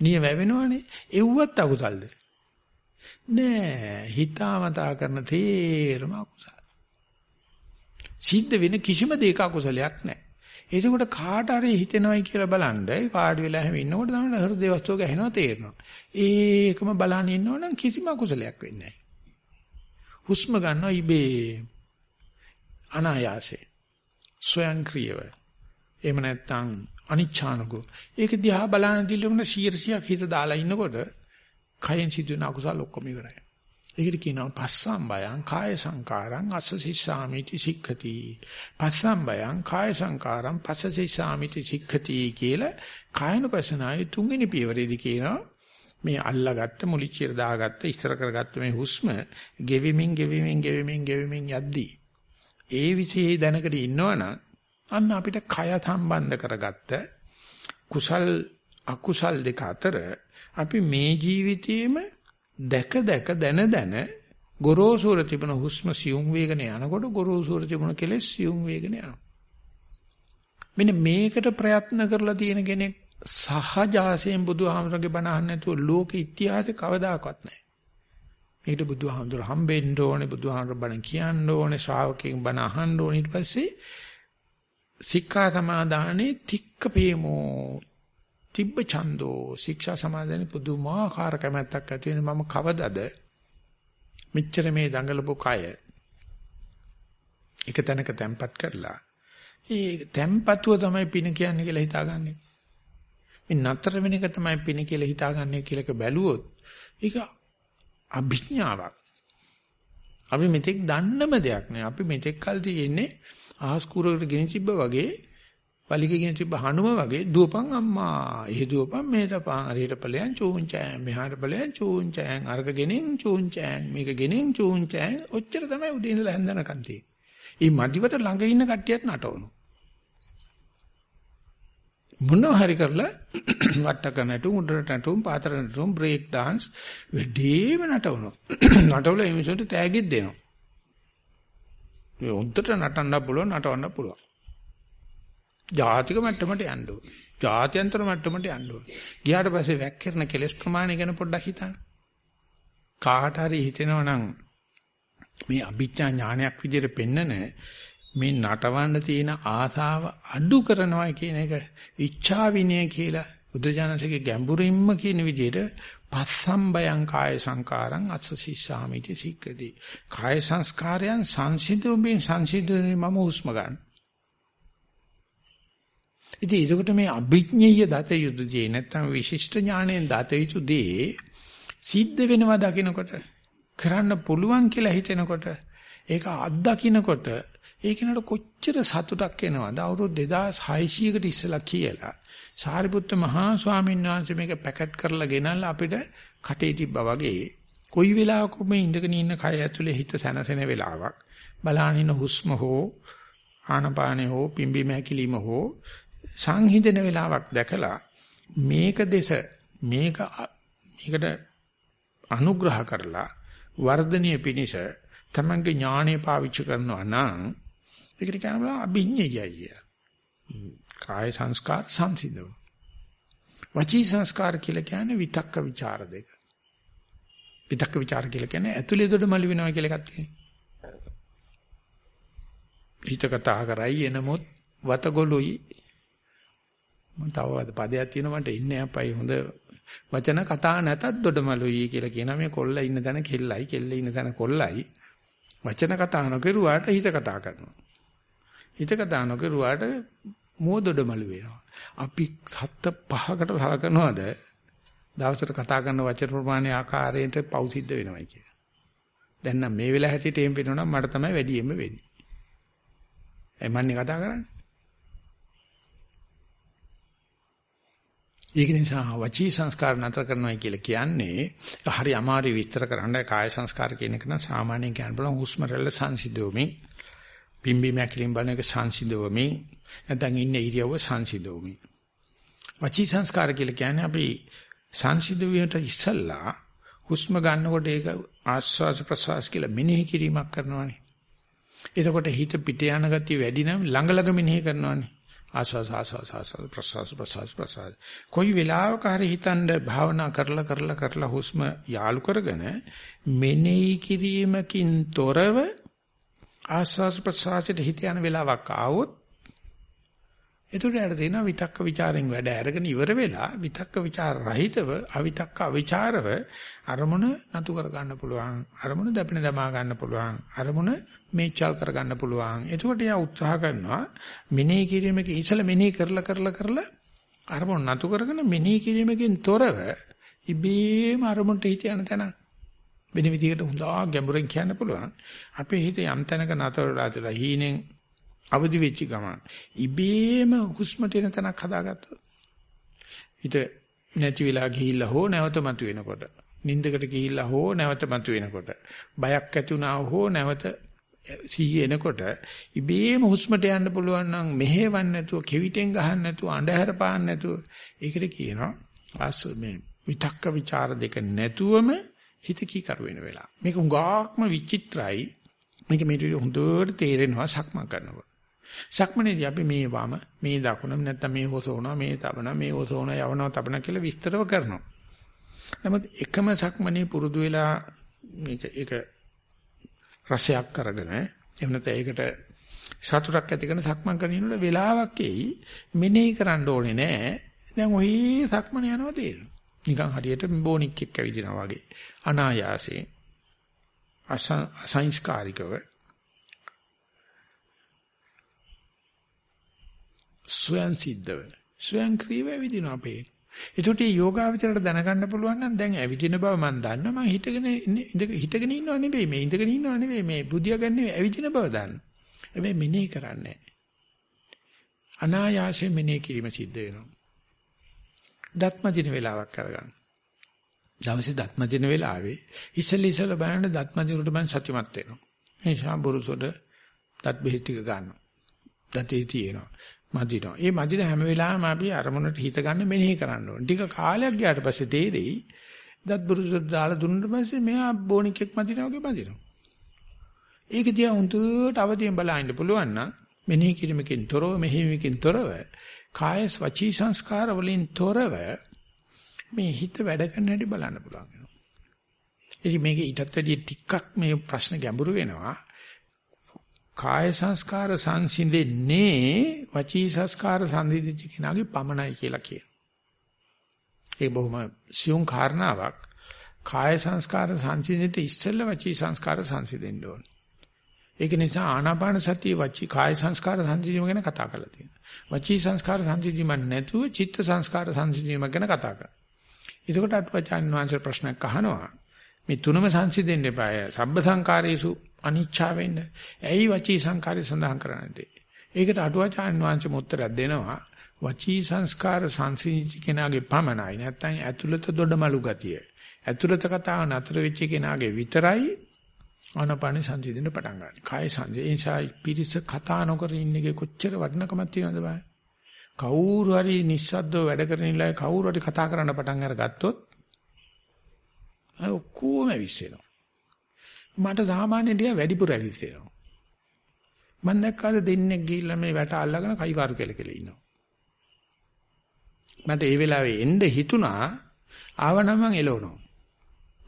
නිය වැවෙනවනේ. එව්වත් අකුසල්ද? නෑ හිතාමතා කරන තේරම අකුසල්. සිද්ධ වෙන කිසිම දෙයක අකුසලයක් නැහැ. එතකොට කාට හරි හිතෙනවයි කියලා බලන්න ඒ පාඩි වෙලා හැම ඉන්නකොට තමයි හෘද වස්තුව ගහනවා තේරෙනවා. ඒකම බලන් ඉන්නවනම් කිසිම අකුසලයක් වෙන්නේ නැහැ. හුස්ම ගන්නවා ඉබේ අනායාසයෙන්. ස්වයංක්‍රීයව. එහෙම නැත්නම් අනිච්ඡානකෝ. ඒක දිහා බලන දිලුම 100ක් හිත දාලා ඉන්නකොට කයෙන් සිදුවෙන අකුසල ඔක්කොම ඉවරයි. ඒකට කියනවා පස්සම්බයං කාය සංකාරං අස්සසිස්සාමිති සික්ඛති. පස්සම්බයං කාය සංකාරං පස්සසිස්සාමිති සික්ඛති කියලා කායනුපසනාවේ තුන්වෙනි පියවරේදී කියනවා මේ අල්ලාගත්ත මුලිච්චිර දාගත්ත ඉස්සර කරගත්ත මේ හුස්ම ගෙවිමින් ගෙවිමින් ගෙවිමින් ගෙවිමින් යද්දී ඒ විශේෂ දැනකට ඉන්නවනම් අන්න අපිට කය සම්බන්ධ කරගත්ත කුසල් අකුසල් දෙක අතර අපි මේ ජීවිතයේම දැක දැක දන දන ගොරෝසුර තිබුණ හුස්ම සියුම් වේගන යනකොට ගොරෝසුර තිබුණ කෙලෙස් සියුම් වේගන යනවා. මෙන්න මේකට ප්‍රයත්න කරලා තියෙන කෙනෙක් සහජාසයෙන් බුදුහාමරගේ බණ අහන්න නැතුව ලෝක ඉතිහාසෙ කවදාකවත් නැහැ. මේකට බුදුහාමුදුර හම්බෙන්න ඕනේ බුදුහාමුදුර බණ කියන්න ඕනේ ශ්‍රාවකයන් බණ අහන්න ඕනේ ඊට පස්සේ සික්ඛා සමාදානේ තික්ක පේමෝ තිබ්බ ඡන්தோ ශික්ෂා සමාදන්නේ පුදුමාකාර කැමැත්තක් ඇති වෙන මම කවදද මෙච්චර මේ දඟලපු කය එක තැනක තැම්පත් කරලා ඒ තැම්පතුව තමයි පින කියන්නේ කියලා හිතාගන්නේ. මේ නතර වෙන එක තමයි පින කියලා හිතාගන්නේ කියලාක බැලුවොත් ඒක අභිඥාවක්. අපි මෙතෙක් දන්නම දෙයක් නෑ. අපි මෙතෙක් කල් තියෙන්නේ ආහස් කුරකට ගෙන තිබ්බ වගේ වලිග ගෙන තිබ්බ හනුම වගේ දුවපන් අම්මා. එහෙ දුවපන් මේ තපන් හරියට ඵලයන් චූංචෑන් මෙහාට ඵලයන් චූංචෑන් අර්ග ගෙනෙන් චූංචෑන් මේක ගෙනෙන් චූංචෑන් ඔච්චර තමයි උදේ ඉඳලා හැන්දනකන් තියෙන්නේ. ඊ මදිවට ළඟ ඉන්න කට්ටියත් නටවනවා. මොනවා හරි කරලා වට්ටක නටුම් උඩරට නටුම් පාතර නටුම් බ්‍රේක් dance වෙඩේම නටවනවා. නටවල ඒ මිනිසුන්ට තෑගිත් දෙනවා. මේ උන්ටට නටන්න පුළුවන් නටවන්න පුළුවන්. ජාතික මට්ටමට යන්න ඕන. ජාත්‍යන්තර මට්ටමට යන්න ඕන. ගියාට පස්සේ වැක්කිරන කෙලස් ප්‍රමාණය ගැන පොඩ්ඩක් හිතන්න. කාට හරි හිතෙනවා නම් මේ අභිඥා ඥානයක් විදිහට පෙන්නන මේ නටවන්න තියෙන ආසාව අඩු කරනවා කියන එක ඉච්ඡා විනය කියලා බුදුජානසගේ ගැඹුරින්ම කියන විදිහට පස්සම්බයං කාය සංකාරං අත්සසිසාමිති සික්කදී කාය සංස්කාරයන් සංසිඳුමින් සංසිඳුමින් මම හුස්ම ගන්න. ඉතින් ඒකට මේ අභිඥීය දත යුතුදී නැත්නම් විශිෂ්ට ඥාණයෙන් දත යුතුදී සිද්ධ වෙනවා දකිනකොට කරන්න පුළුවන් කියලා හිතෙනකොට ඒක අත්දකින්නකොට ඒ කෙනාට කොච්චර සතුටක් එනවද? අවුරුදු 2600කට ඉස්සලා කියලා සාරිපුත්ත මහා ස්වාමීන් වහන්සේ මේක පැකට් කරලා ගෙනල්ලා අපිට කටේ තිබ්බා වගේ කොයි වෙලාවක මේ ඉඳගෙන ඉන්න කය ඇතුලේ හිත සැනසෙන වෙලාවක් බලානින හුස්ම හෝ ආනපානේ හෝ පිම්බි මහැකිලිම හෝ සංහිඳන වෙලාවක් දැකලා මේක දෙස මේක මේකට අනුග්‍රහ කරලා වර්ධනීය පිනිස තමන්ගේ ඥාණය පාවිච්චි කරනවා නම් ඒකට කියනවා අභිඤ්ඤයය. කාය සංස්කාර සංසිඳව. වචී සංස්කාර කියලා කියන්නේ විතක්ක ਵਿਚාර දෙක. විතක්ක ਵਿਚාර කියලා කියන්නේ ඇතුලේ දොඩ මළු වෙනවා කියලා එකක් තියෙනවා. හිත කතා කරයි එනමුත් වතගොළුයි මම තව පදයක් තියෙනවා මට ඉන්නේ අපයි හොඳ වචන කතා නැතත් දොඩමලුයි කියලා කියනවා මේ කොල්ල ඉන්න තැන කෙල්ලයි කෙල්ල ඉන්න තැන කොල්ලයි වචන කතා නොකරුවාට හිත කතා කරනවා හිත කතා නොකරුවාට මුව දොඩමලු වෙනවා අපි හත් පහකට සලකනවාද දවසට කතා කරන වචන ප්‍රමාණය ආකාරයට පව් සිද්ධ වෙනවයි කිය. දැන් නම් මේ වෙලාව හැටියට එම් වෙනවනම් මට තමයි වැඩියෙන්ම වෙන්නේ. ඒ මන්නේ කතා කරන්නේ. ඒක නිසා වචී සංස්කාර නතර කරනවා කියලා කියන්නේ හරි අමාරු විස්තර කරන්න. කාය සංස්කාර කියන එක නම් සාමාන්‍යයෙන් කියන්න බලන හුස්ම රැල්ල සංසිඳෝමින් පිම්බි මැකිලින් බලන එක සංසිඳෝමින් නැත්නම් ඉන්නේ ඉරියව්ව සංසිඳෝමින් වචී සංස්කාර කියලා කියන්නේ අපි සංසිඳුවියට ඉස්සල්ලා හුස්ම ගන්නකොට ඒක ආස්වාස ප්‍රසවාස කියලා මෙනෙහි කිරීමක් කරනවානේ. එතකොට හිත පිට යන ගතිය වැඩි නම් ළඟ ළඟ මෙනෙහි කරනවානේ. ආස්වාස ආස්වාස ආස්වාස ප්‍රසවාස ප්‍රසවාස ප්‍රසවාස. කොයි වෙලාවක හරි හිතන්න භාවනා කරලා කරලා කරලා හුස්ම යාලු කරගෙන මෙනෙහි කිරීමකින් තොරව ආස්වාස ප්‍රසවාසයට හිත යන වෙලාවක් ආවොත් එතකොට යාට තේනවා විතක්ක ਵਿਚාරෙන් වැඩ අරගෙන ඉවර වෙලා විතක්ක ਵਿਚාර රහිතව අවිතක්ක අවිචාරව අරමුණ නතු කර ගන්න පුළුවන් අරමුණ දැපෙන දමා ගන්න පුළුවන් අරමුණ මේචල් කර ගන්න පුළුවන්. එතකොට යා උත්සාහ කරනවා මෙනෙහි කිරීමක ඉසල මෙනෙහි කරලා කරලා කරලා අරමුණ නතු කරගෙන මෙනෙහි කිරීමකින් තොරව ඉබේම අරමුණට හිත යන තැන වෙන විදිහකට හොඳා ගැඹුරෙන් කියන්න පුළුවන්. අපේ හිත යම් තැනක නතරලා තියලා හීනෙන් අවදි වෙච්ච ගමන් ඉබේම හුස්මට එන තැනක් හදාගත්තොත් හිත නැති වෙලා ගිහිල්ලා හෝ නැවත මතුවෙනකොට නිින්දකට ගිහිල්ලා හෝ නැවත මතුවෙනකොට බයක් ඇති වුණා හෝ නැවත සිහිය එනකොට ඉබේම හුස්මට යන්න පුළුවන් නම් මෙහෙවන්න නැතුව කෙවිතෙන් ගහන්න නැතුව අඳුර පාන්න නැතුව ඒකට කියනවා ආස් මේ විතක්ක ਵਿਚාර දෙක නැතුවම හිත කීකර වෙන වෙලාව. මේක උගාක්ම විචිත්‍රයි. මේක මේට හොඳට තේරෙනවා සක්මන් කරනකොට. සක්මනේදී අපි මේ වම මේ දකුණ නැත්නම් මේ හොසවනවා මේ තබන මේ හොසවනවා යවනවා තබන කියලා විස්තරව කරනවා. නමුත් එකම සක්මනේ පුරුදු වෙලා මේක ඒක රසයක් කරගෙන එහෙම නැත්නම් ඒකට සතුටක් ඇති කරන සක්මන් කරනකොට වෙලාවක් එයි මෙනෙහි කරන්න ඕනේ නෑ දැන් ඔහි සක්මන යනවා තේරෙනවා. නිකන් හරියට බෝනික් එක්ක ඇවිදිනවා වගේ. අනායාසයෙන් අසංස්කාරිකව ස්වයන් සිද්ධව ස්වයන් ක්‍රීව ඇවිදිනවා අපේ. ඒකට මේ යෝගාවචරයට දැනගන්න පුළුවන් නම් දැන් ඇවිදින බව මම දන්නවා මම හිටගෙන හිටගෙන ඉන්නව නෙවෙයි මේ ඉඳගෙන ඉන්නව නෙවෙයි මේ බුදියා ගන්න නෙවෙයි ඇවිදින බව දන්න. හැබැයි මෙනෙහි කරන්නේ අනායාසයෙන් මෙනෙහි කිරීම සිද්ධ වෙනවා. දත්ම දින වේලාවක් කරගන්න. දවසේ දත්ම දින වේලාවේ ඉස්සෙල්ල ඉස්සෙල්ල බලන්න දත්ම දිනකට මම සතුටුමත් වෙනවා. මේ ශාඹුරුසොඩ දත් බෙහෙත් ටික ගන්නවා. දතේ තියෙනවා. මදිනවා. ඒ මදින හැම වෙලාවෙම අපි අරමුණට හිත ගන්න මෙනෙහි කරන්න ඕනේ. ටික කාලයක් ගියාට පස්සේ තේරෙයි දත් බුරුසොඩ දාලා දුන්නාට පස්සේ මෙයා බෝනික්ෙක් මදිනවා වගේ මදිනවා. ඒක දිහා හුදුට අවදියෙන් බලන්න පුළුවන් නම් මෙනෙහි කිරීමකින් තොරව මෙහෙයීමකින් තොරව කාය වචී සංස්කාර වලින් තොරව මේ හිත වැඩ කරන හැටි බලන්න පුළුවන් වෙනවා. ඉතින් මේක ඊටත් වැඩිය ටිකක් මේ ප්‍රශ්න ගැඹුරු වෙනවා. කාය සංස්කාර සංසිඳෙන්නේ වචී සංස්කාර සංසිඳිච්ච කෙනාගේ පමණයි කියලා කියනවා. ඒ බොහොම සියුම් කාරණාවක්. කාය සංස්කාර සංසිඳෙන්න ඉස්සෙල්ලා වචී සංස්කාර සංසිඳෙන්න ඕනේ. ඒක නිසා ආනාපාන සතිය වචී කාය සංස්කාර සංසිඳීම ගැන කතා කරලා තියෙනවා. වචී සංස්කාර සංසිඳීම නැතුව චිත්ත සංස්කාර සංසිඳීම ගැන කතා කරනවා. එතකොට අටවචාන් වහන්සේ ප්‍රශ්නයක් අහනවා. මේ තුනම සංසිඳෙන්න එපාය. සබ්බ සංකාරයේසු අනිච්චා වෙන්න. ඇයි වචී සංකාරය සඳහන් කරන්නේ? ඒකට අටවචාන් වහන්සේ උත්තරයක් දෙනවා. වචී සංස්කාර සංසිඳිච්ච කෙනාගේ පමණයි. නැත්නම් ඇතුළත දොඩමලු ගතිය. ඇතුළත කතාව නතර වෙච්ච කෙනාගේ විතරයි ආනපාන සංසිඳෙන්න පටන් ගන්න. කාය සංසිඳ. ඒ නිසා පිරිස කතා නොකර ඉන්නේගේ කොච්චර වටිනකමක් තියෙනවද බලන්න. කවුරු හරි නිස්සද්දව වැඩ කරන ඉලයි කවුරු හරි කතා කරන්න පටන් අරගත්තොත් අය ඔක්කොම විශ්සෙනවා. මට සාමාන්‍යයෙන් ටික වැඩිපුර ඇවිස්සෙනවා. මම දැක්කාද දෙන්නේ ගිහිල්ලා මේ වැට අල්ලගෙන කයිවාරු කෙල කෙල ඉන්නවා. මට ඒ වෙලාවේ එන්න හිතුණා ආවනම් මං එළවනවා.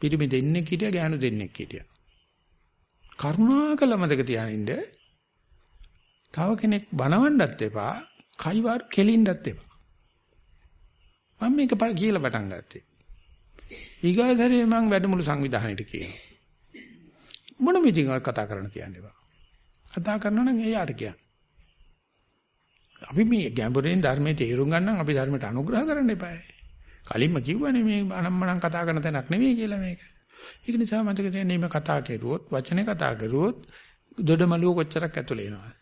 පිරිමි දෙන්නෙක් හිටියා ගෑනු දෙන්නෙක් හිටියා. කරුණාකර මතක තියානින්න තව කෙනෙක් බනවන්නත් එපා කයිවාර කෙලින්නත් එපා මම මේක කියලා පටන් ගත්තේ ඊගාසරේ මම වැඩමුළු සංවිධානයේට කියනවා මොන මිටිංගක් කතා කරන්න කියන්නේ බා කතා කරනවා නම් එයාට කියන්න අපි මේ ගැඹුරින් ධර්මයේ තේරුම් ගන්න අපි ධර්මයට අනුග්‍රහ කරන්න එපායි කලින්ම කිව්වනේ මේ අනම්මනම් කතා කරන තැනක් නෙවෙයි කියලා මේක ඒක නිසා මතක තියාගන්න මේ කතා කෙරුවොත් වචනේ කතා කරුවොත් දොඩමලුව කොච්චරක් ඇතුලේ එනවද?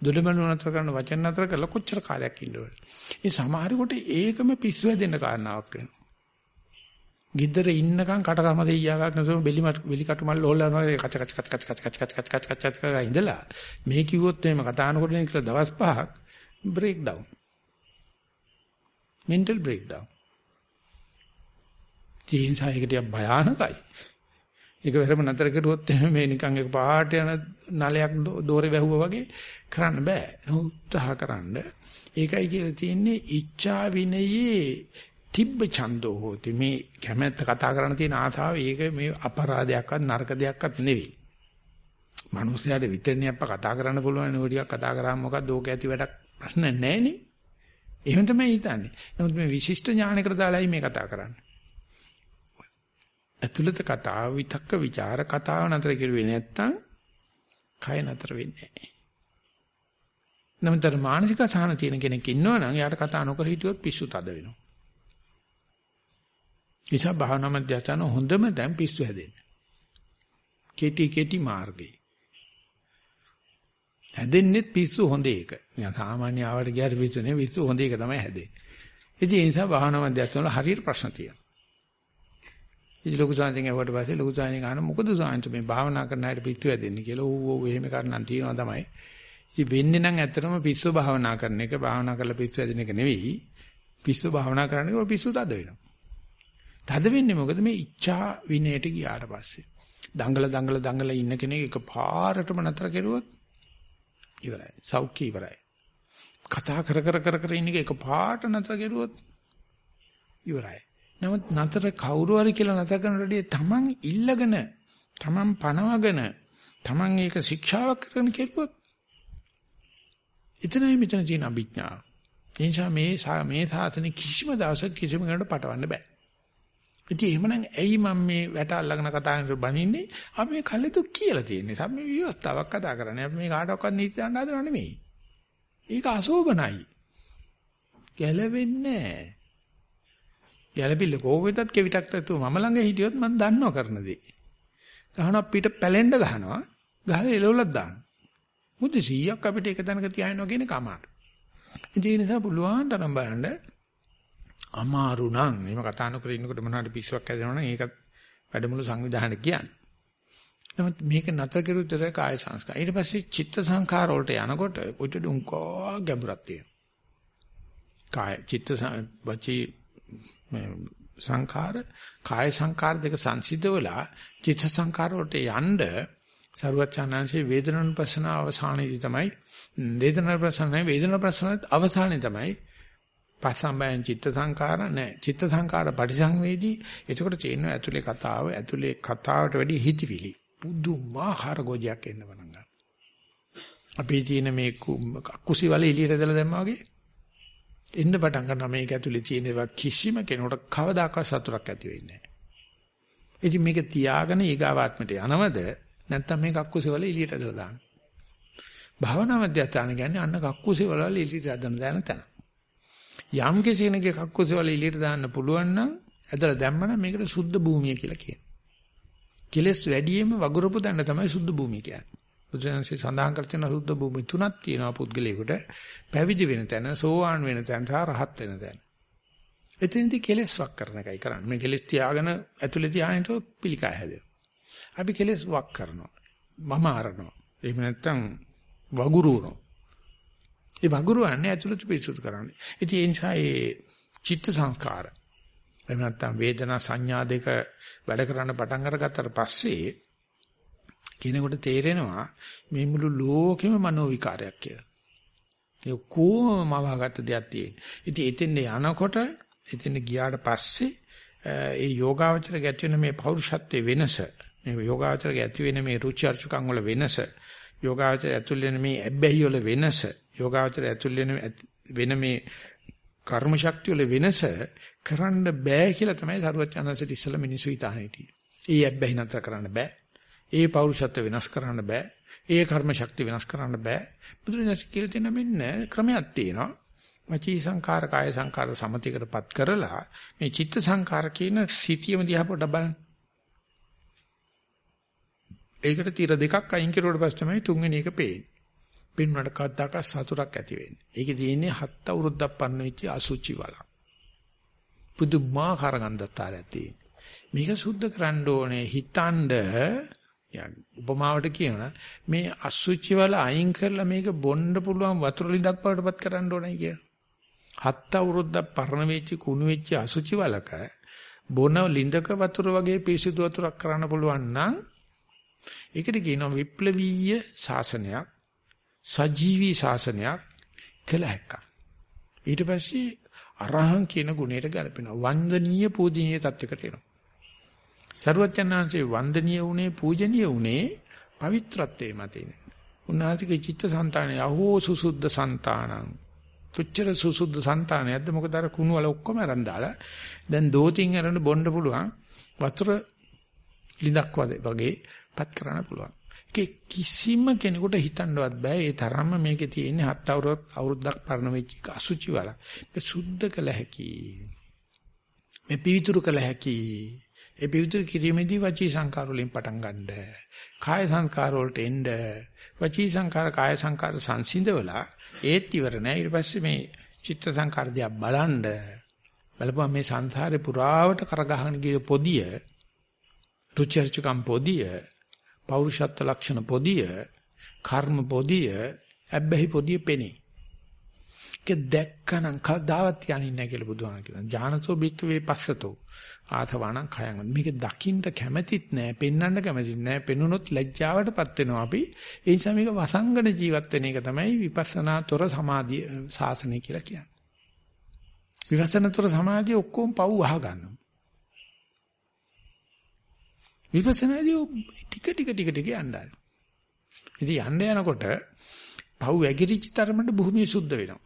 දොඩමලුව නතර කරන වචන නතර කරලා කොච්චර කාලයක් ඉන්න ඕනද? ඒ සමහරෙකුට ඒකම පිස්සු හැදෙන්න කාරණාවක් වෙනවා. ගිද්දර ඉන්නකම් කටකම දෙයියාවක් නැසොම බෙලි බෙලි කටු මල් හොල්ලනවා කච කච කච කච කච කච කච කච කච කච ඉඳලා මේ කිව්වොත් එහෙම කතා කරනකොට කියලා දවස් පහක් breakdown mental breakdown ඒ නිසා ඒක ටිකක් භයානකයි. ඒක වෙරම නතර කරුවොත් මේ නිකන් එක පහාට යන නලයක් දෝරේ වැහුවා වගේ කරන්න බෑ. උත්සාහ කරන්න. ඒකයි කියලා තියෙන්නේ ඉච්ඡා විනයේ තිබ්බ ඡන්தோ හෝති මේ කැමැත්ත කතා කරන්න තියෙන ආසාව ඒක මේ අපරාධයක්වත් නරක දෙයක්වත් නෙවෙයි. මිනිස්යාට විතරනේ අප්ප කතා කරන්න පුළුවන් නේ ටිකක් කතා කරාම මොකක්ද ඕක ඇති වැඩක් ප්‍රශ්න නැහැනේ. එහෙම තමයි හිතන්නේ. නමුත් මේ විශිෂ්ට ඥානයකට දාලායි මේ කතා කරන්නේ. ඇතුළත කතාව විතක්ක ਵਿਚාර කතාව නතර කෙරුවේ නැත්තම් කය නතර වෙන්නේ නැහැ. නමුත් මානසික සාහන තියෙන කෙනෙක් ඉන්නවා නම් එයාට කතා නොකර හිටියොත් පිස්සු තද වෙනවා. නිසා භාවනා මධ්‍යස්ථාන හොඳම දැන් පිස්සු හැදෙන්න. කෙටි කෙටි මාර්ගේ. හැදෙන්නේ පිස්සු හොඳ එක. මම සාමාන්‍ය ආවට ගියාට පිස්සු නෙවෙයි පිස්සු හොඳ එක තමයි හැදෙන්නේ. ඒ නිසා භාවනා මධ්‍යස්ථාන වල හරියට ප්‍රශ්න තියෙනවා. ඉතින් ලොකු සාන්තින් ඇහුවට පස්සේ ලොකු සාන්තින් අහන මොකද සාන්ත මේ භාවනා කරන අයට පිස්සු හැදෙන්නේ කියලා. ඌ ඌ එහෙම කරන්න තියෙනවා තමයි. ඉතින් වෙන්නේ නම් ඇත්තටම පිස්සු භාවනා කරන එක භාවනා කරලා පිස්සු හැදෙන එක නෙවෙයි. පිස්සු භාවනා කරන එක පිස්සු තද වෙනවා. තද වෙන්නේ මොකද මේ ඉච්ඡා විනයට ගියාට පස්සේ. දඟල දඟල දඟල ඉන්න කෙනෙක් එක පාරටම නතර කෙරුවොත් ඉවරයි. සෞඛ්‍ය ඉවරයි. කතා කර කර කර කර ඉන්න එක පාට නතර කෙරුවොත් ඉවරයි. නමුත් නතර කවුරු හරි කියලා නතර කරනකොටදී තමන් ඉල්ලගෙන තමන් පනවගෙන තමන් ඒක ශික්ෂාවක් කරගෙන කෙරුවොත් එතනයි මෙතන තියෙන අභිඥාව. ඒ නිසා මේ මේ සාසනේ කිසිම දවසක කිසිම කෙනෙකුට පටවන්න බෑ. ඉතින් එහෙමනම් ඇයි මම මේ වැට අල්ලගෙන කතා කරන බනින්නේ? අපි මේ කල්ලිතු කියලා තියෙන්නේ. අපි මේ විවස්ථාවක් කතා කරන්නේ. අපි මේ කාටවත් නීති දාන්න හදනව නෙමෙයි. ඒක අශෝභනයි. ගැලවෙන්නේ නැහැ. ගැලපිල්ල කෝවෙතත් කෙවිතක් නැතුව මම ළඟ හිටියොත් මම දන්නව කරන දේ. ගහනවා පිට පැලෙන්න ගහනවා. ගහලා එලවලක් දානවා. මුද 100ක් අපිට එක තැනක තියාගෙන කියන කමාට. ඒ නිසා පුළුවන් තරම් බලන්න අමාරු නම් එහෙම කතා නොකර ඉන්නකොට මොනවාට පිස්සුවක් හැදෙනවා නම් ඒකත් වැඩමුළු සංවිධානය කියන්නේ. නමුත් මේක නතර කරුත්තර කාය සංස්කාර. ඊට පස්සේ චිත්ත සංඛාර වලට යනකොට උඩ දුංකෝ ගැඹුරක් තියෙනවා. කාය චිත්ත වචී සංඛාර කාය සංඛාර දෙක සංසිද්ධවලා චිත්ත සංඛාර වලට යන්න සරුවචානංශේ වේදනානුපස්සන අවසානයේදී තමයි වේදනානුපස්සනයි වේදනානුපස්සන අවසානයේ තමයි පස්සම්බයන් චිත්ත සංඛාර නැහැ චිත්ත සංඛාර පරිසංවේදී එතකොට තියෙනවා ඇතුලේ කතාව ඇතුලේ කතාවට වැඩි හිතවිලි. පුදුමාකාර ගොජයක් එන්න පටන් ගන්නවා. අපි තියෙන මේ කුසි වල එළියට දාලා දැම්මා වගේ එන්න පටන් ගන්නවා. මේක ඇතුලේ තියෙනවා කිසිම කෙනෙකුට කවදාකවත් සතුටක් ඇති වෙන්නේ නැහැ ඉතින් මේක තියාගෙන ඊගාවාත්මට යනවද? නැත්තම් මේ කක්කුසේ වල එළියට දාලා දාන්න. භාවනා මධ්‍යස්ථාන කියන්නේ අන්න කක්කුසේ වල එළියට දාන්න දාන තැන. යම් කෙනෙකුගේ කක්කුසවල එළියට දාන්න පුළුවන් නම් ඇදලා දැම්මනම් මේකට සුද්ධ භූමිය කියලා කියනවා. කෙලස් වැඩියෙන්ම වගුරපු දන්න තමයි සුද්ධ භූමිය කියන්නේ. බුදුසසුනේ සඳහන් කර තියෙන සුද්ධ භූමිය තුනක් තියෙනවා පුද්ගලයාට. පැවිදි වෙන තැන, සෝවාන් වෙන තැන, සහ රහත් වෙන තැන. එතනදී කෙලස් වක් කරන එකයි කරන්නේ. මේ කෙලස් තියාගෙන ඇතුලේ තියාගෙන පිළිකාය හැදෙනවා. අපි කෙලස් වක් කරනවා. මම අරනවා. එහෙම නැත්නම් වගුරුවනවා. ඒ වගුරුවන්නේ ඇතුළත පිරිසුදු කරන්නේ. ඉතින් ඒ නිසා ඒ චිත්ත සංස්කාර එහෙම නැත්නම් වේදනා සංඥා දෙක වැඩ කරන්න පටන් අරගත්තට පස්සේ කෙනෙකුට තේරෙනවා මේ මුළු ලෝකෙම මනෝ විකාරයක් කියලා. ඒ කොහොම මවාගත්ත දෙයක් තියෙන. ඉතින් එතෙන් යනකොට එතෙන් ගියාට පස්සේ ඒ යෝගාවචර ගැති වෙන මේ පෞරුෂත්වයේ වෙනස මේ යෝගාවචර ගැති වෙන මේ රුචි අරුචිකම් වල වෙනස යෝගාවචර ඇතුල් වෙන මේ ඇබ්බැහි වල වෙනස යෝගාවචර ඇතුල් වෙන වෙන මේ කර්ම ශක්තිය වල වෙනස කරන්න බෑ කියලා තමයි සරුවචනන්සට ඉස්සලා මිනිසු හිතාන හිටියේ. ඒ ඇබ්බැහි නතර කරන්න බෑ. ඒ පෞරුෂත්ව වෙනස් කරන්න බෑ. ඒ කර්ම ශක්තිය වෙනස් කරන්න බෑ. බුදුරජාණන් කියලා තියෙන මෙන්න ක්‍රමයක් තියෙනවා. වචී සංකාර කාය සංකාර සමතිකටපත් කරලා මේ චිත්ත සංකාර කියන සිටියම දිහා පොඩ බලන්න. ඒකට tira දෙකක් අයින් කරුවට පස්සේ තමයි තුන්වෙනි එක පේන්නේ. පින්වලට කද්දාක සතුටක් ඇති වෙන්නේ. ඒකේ තියෙන්නේ හත් අවුරුද්දක් පන්න වෙච්ච අසුචි වල. පුදුමාකාර ගන්ධතාවයක් තියෙන. මේක සුද්ධ කරන්න ඕනේ හිතනද උපමාවට කියනවා මේ අසුචි වල අයින් කරලා මේක බොන්න පුළුවන් වතුර ලිඳක් වලටපත් කරන්න ඕනේ කියලා. හත් අවුරුද්දක් පරණ වෙච්ච කුණු වෙච්ච අසුචි වලක බොන ලිඳක වතුර වගේ පිරිසිදු වතුරක් කරන්න පුළුවන් නම් ඒකට කියනවා විප්ලවීය ශාසනයක් සජීවී ශාසනයක් කළ හැක්කක්. ඊට පස්සේ අරහං කියන ගුණයට ගැලපෙනවා. වන්දනීය පූජනීය තත්යකට එනවා. සරුවචනාංශේ වන්දනීය උනේ පූජනීය උනේ පවිත්‍රත්වයේ මතින්. උන්වහන්සේගේ චිත්තසංතානය අහෝ සුසුද්ධ సంతානං. තුච්චර සුසුද්ධ సంతානයක්ද මොකද අර කුණු වල ඔක්කොම අරන් දාලා දැන් දෝතින් අරන් බොන්න පුළුවන් වතුර ලිඳක් වගේ පත් කරන්න පුළුවන්. කිසිම කෙනෙකුට හිතන්නවත් බෑ ඒ තරම්ම මේකේ තියෙන හත් අවුරුද්දක් අවුරුද්දක් පරණ වෙච්ච අසුචි වල. ඒක සුද්ධ කළ හැකි. මේ පිවිතුරු කළ හැකි. ඒ පිවිතුරු කිරීමේදී වචී සංකාර වලින් පටන් ගන්නද. කාය සංකාර වලට එන්න. වචී සංකාර කාය සංකාර සංසිඳවලා ඒත් ඉවර නෑ. ඊට පස්සේ මේ චිත්ත සංකාර දිහා බලන්න. බලපුවා මේ සංසාරේ පුරාවට කරගහගෙන ගිය පොදිය රුචි අරුචිකම් පොදිය පෞරුෂත්ව ලක්ෂණ පොදිය, කර්ම පොදිය, ඇබ්බැහි පොදිය පෙනේ. ඒක දැක්කනම් කවදාවත් යන්නේ නැහැ කියලා බුදුහාම කියනවා. ඥානසෝ බික්කවේ පස්සතෝ ආතවාණං khයං. මේක දකින්න කැමැතිත් නැහැ, පෙන්වන්න කැමැතිත් නැහැ. පෙනුනොත් ලැජ්ජාවටපත් වෙනවා අපි. ඒ නිසා මේක වසංගන ජීවත් වෙන එක තමයි විපස්සනා තොර සමාධිය සාසනය කියලා කියන්නේ. විපස්සනා තොර සමාධිය ඔක්කොම පව් වහ ගන්නවා. විපස්සනාදී ටික ටික ටික ටික යන්නයි. ඉතින් යන්න යනකොට පහු වැగిරිච්ච තරමට භූමිය සුද්ධ වෙනවා.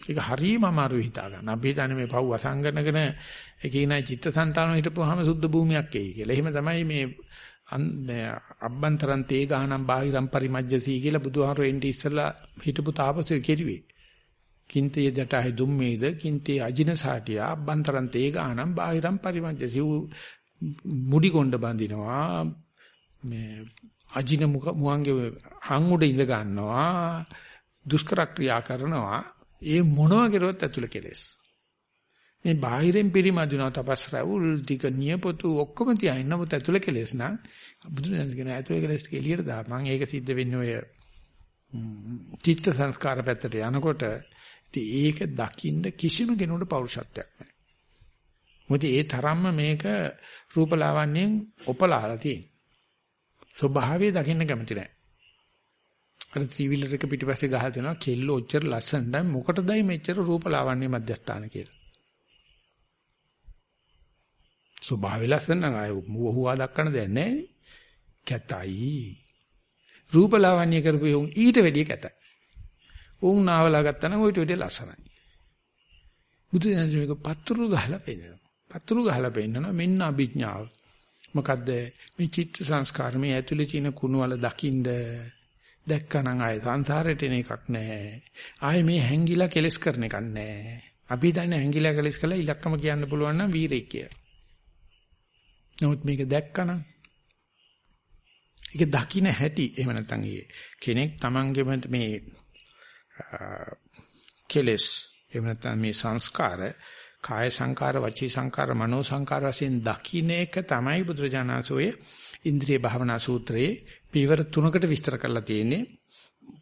ඒක හරියම අමාරුයි හිතා ගන්න. අපි හිතන්නේ මේ පව් අසංගනගෙන ඒකිනයි චිත්තසංතාන හිටපුවාම සුද්ධ භූමියක් එයි කියලා. එහෙම තමයි මේ මේ අබ්බන්තරන් තේ ගහනම් බාහිරම් පරිමජ්ජසී කියලා බුදුහාරෝ එන්නේ ඉස්සලා හිටපු තාපසය කෙරුවේ. කින්තේ ජටහි දුම්මේද කින්තේ අජිනසාටියා අබ්බන්තරන් තේ ගහනම් බාහිරම් පරිමජ්ජසී මුඩි කොණ්ඩ බඳිනවා මේ අජින මුවන්ගේ හං උඩ ඉඳ ගන්නවා දුෂ්කර ක්‍රියා කරනවා. ඒ මොනවා කරුවත් ඇතුළ කෙලෙස්. මේ බාහිරෙන් පිරිමදිනවා තපස් රැවුල් ටික නියපොතු ඔක්කොම තියා ඉන්නමුත් ඇතුළේ කෙලෙස් නම් බුදුරජාණන් කියන ඇතුළේ කෙලෙස් ටික එළියට දා මම ඒක සිද්ධ වෙන්නේ ඔය චිත්ත සංස්කාර පැත්තට යනකොට. ඉතින් ඒක දකින්න කිසිම කෙනෙකුට පෞරුෂත්වයක් නැහැ. මොකද ඒ තරම්ම මේක රූපලාවන්‍යයෙන් ඔපලාලා තියෙන. ස්වභාවය දකින්න කැමති නැහැ. අර ත්‍රිවිලර් එක පිටිපස්සේ ගහලා දෙනවා කෙල්ල ඔච්චර ලස්සනයි මොකටදයි මෙච්චර රූපලාවන්‍ය මැදස්ථාන කියලා. ස්වභාවය ලස්සන නම් ආය මුවහුවා දක්වන්න දෙයක් නැහැ කැතයි. රූපලාවන්‍ය කරපු උන් ඊට වැඩිය කැතයි. උන් නාවලා ගත්තා නම් ඊට වැඩිය ලස්සනයි. බුදු දහම මේක පතුරු ගහලා පෙන්නනවා. පතුරු ගහලා පෙන්නනවා මෙන්න අභිඥාව. මොකද්ද මේ චිත්ත සංස්කාර මේ ඇතුලේ තියෙන කුණු වල දකින්ද දැක්කනම් ආය සංසාරයට එන එකක් නැහැ. ආයේ මේ හැංගිලා කෙලස් කරන එකක් නැහැ. අපි දන්නේ හැංගිලා කෙලස් කළා ඉලක්කම කියන්න පුළුවන් නම් වීරෙක් කියලා. නමුත් මේක දැක්කනම් ඒක දකින්න හැටි එහෙම නැත්නම් කෙනෙක් Tamanගෙම මේ කෙලස් එහෙම නැත්නම් මේ සංස්කාර කාය සංකාර වචී සංකාර මනෝ සංකාර වශයෙන් දකින්න එක තමයි බුදුරජාණන්සෝයේ ඉන්ද්‍රිය භාවනා සූත්‍රයේ පියවර තුනකට විස්තර කරලා තියෙන්නේ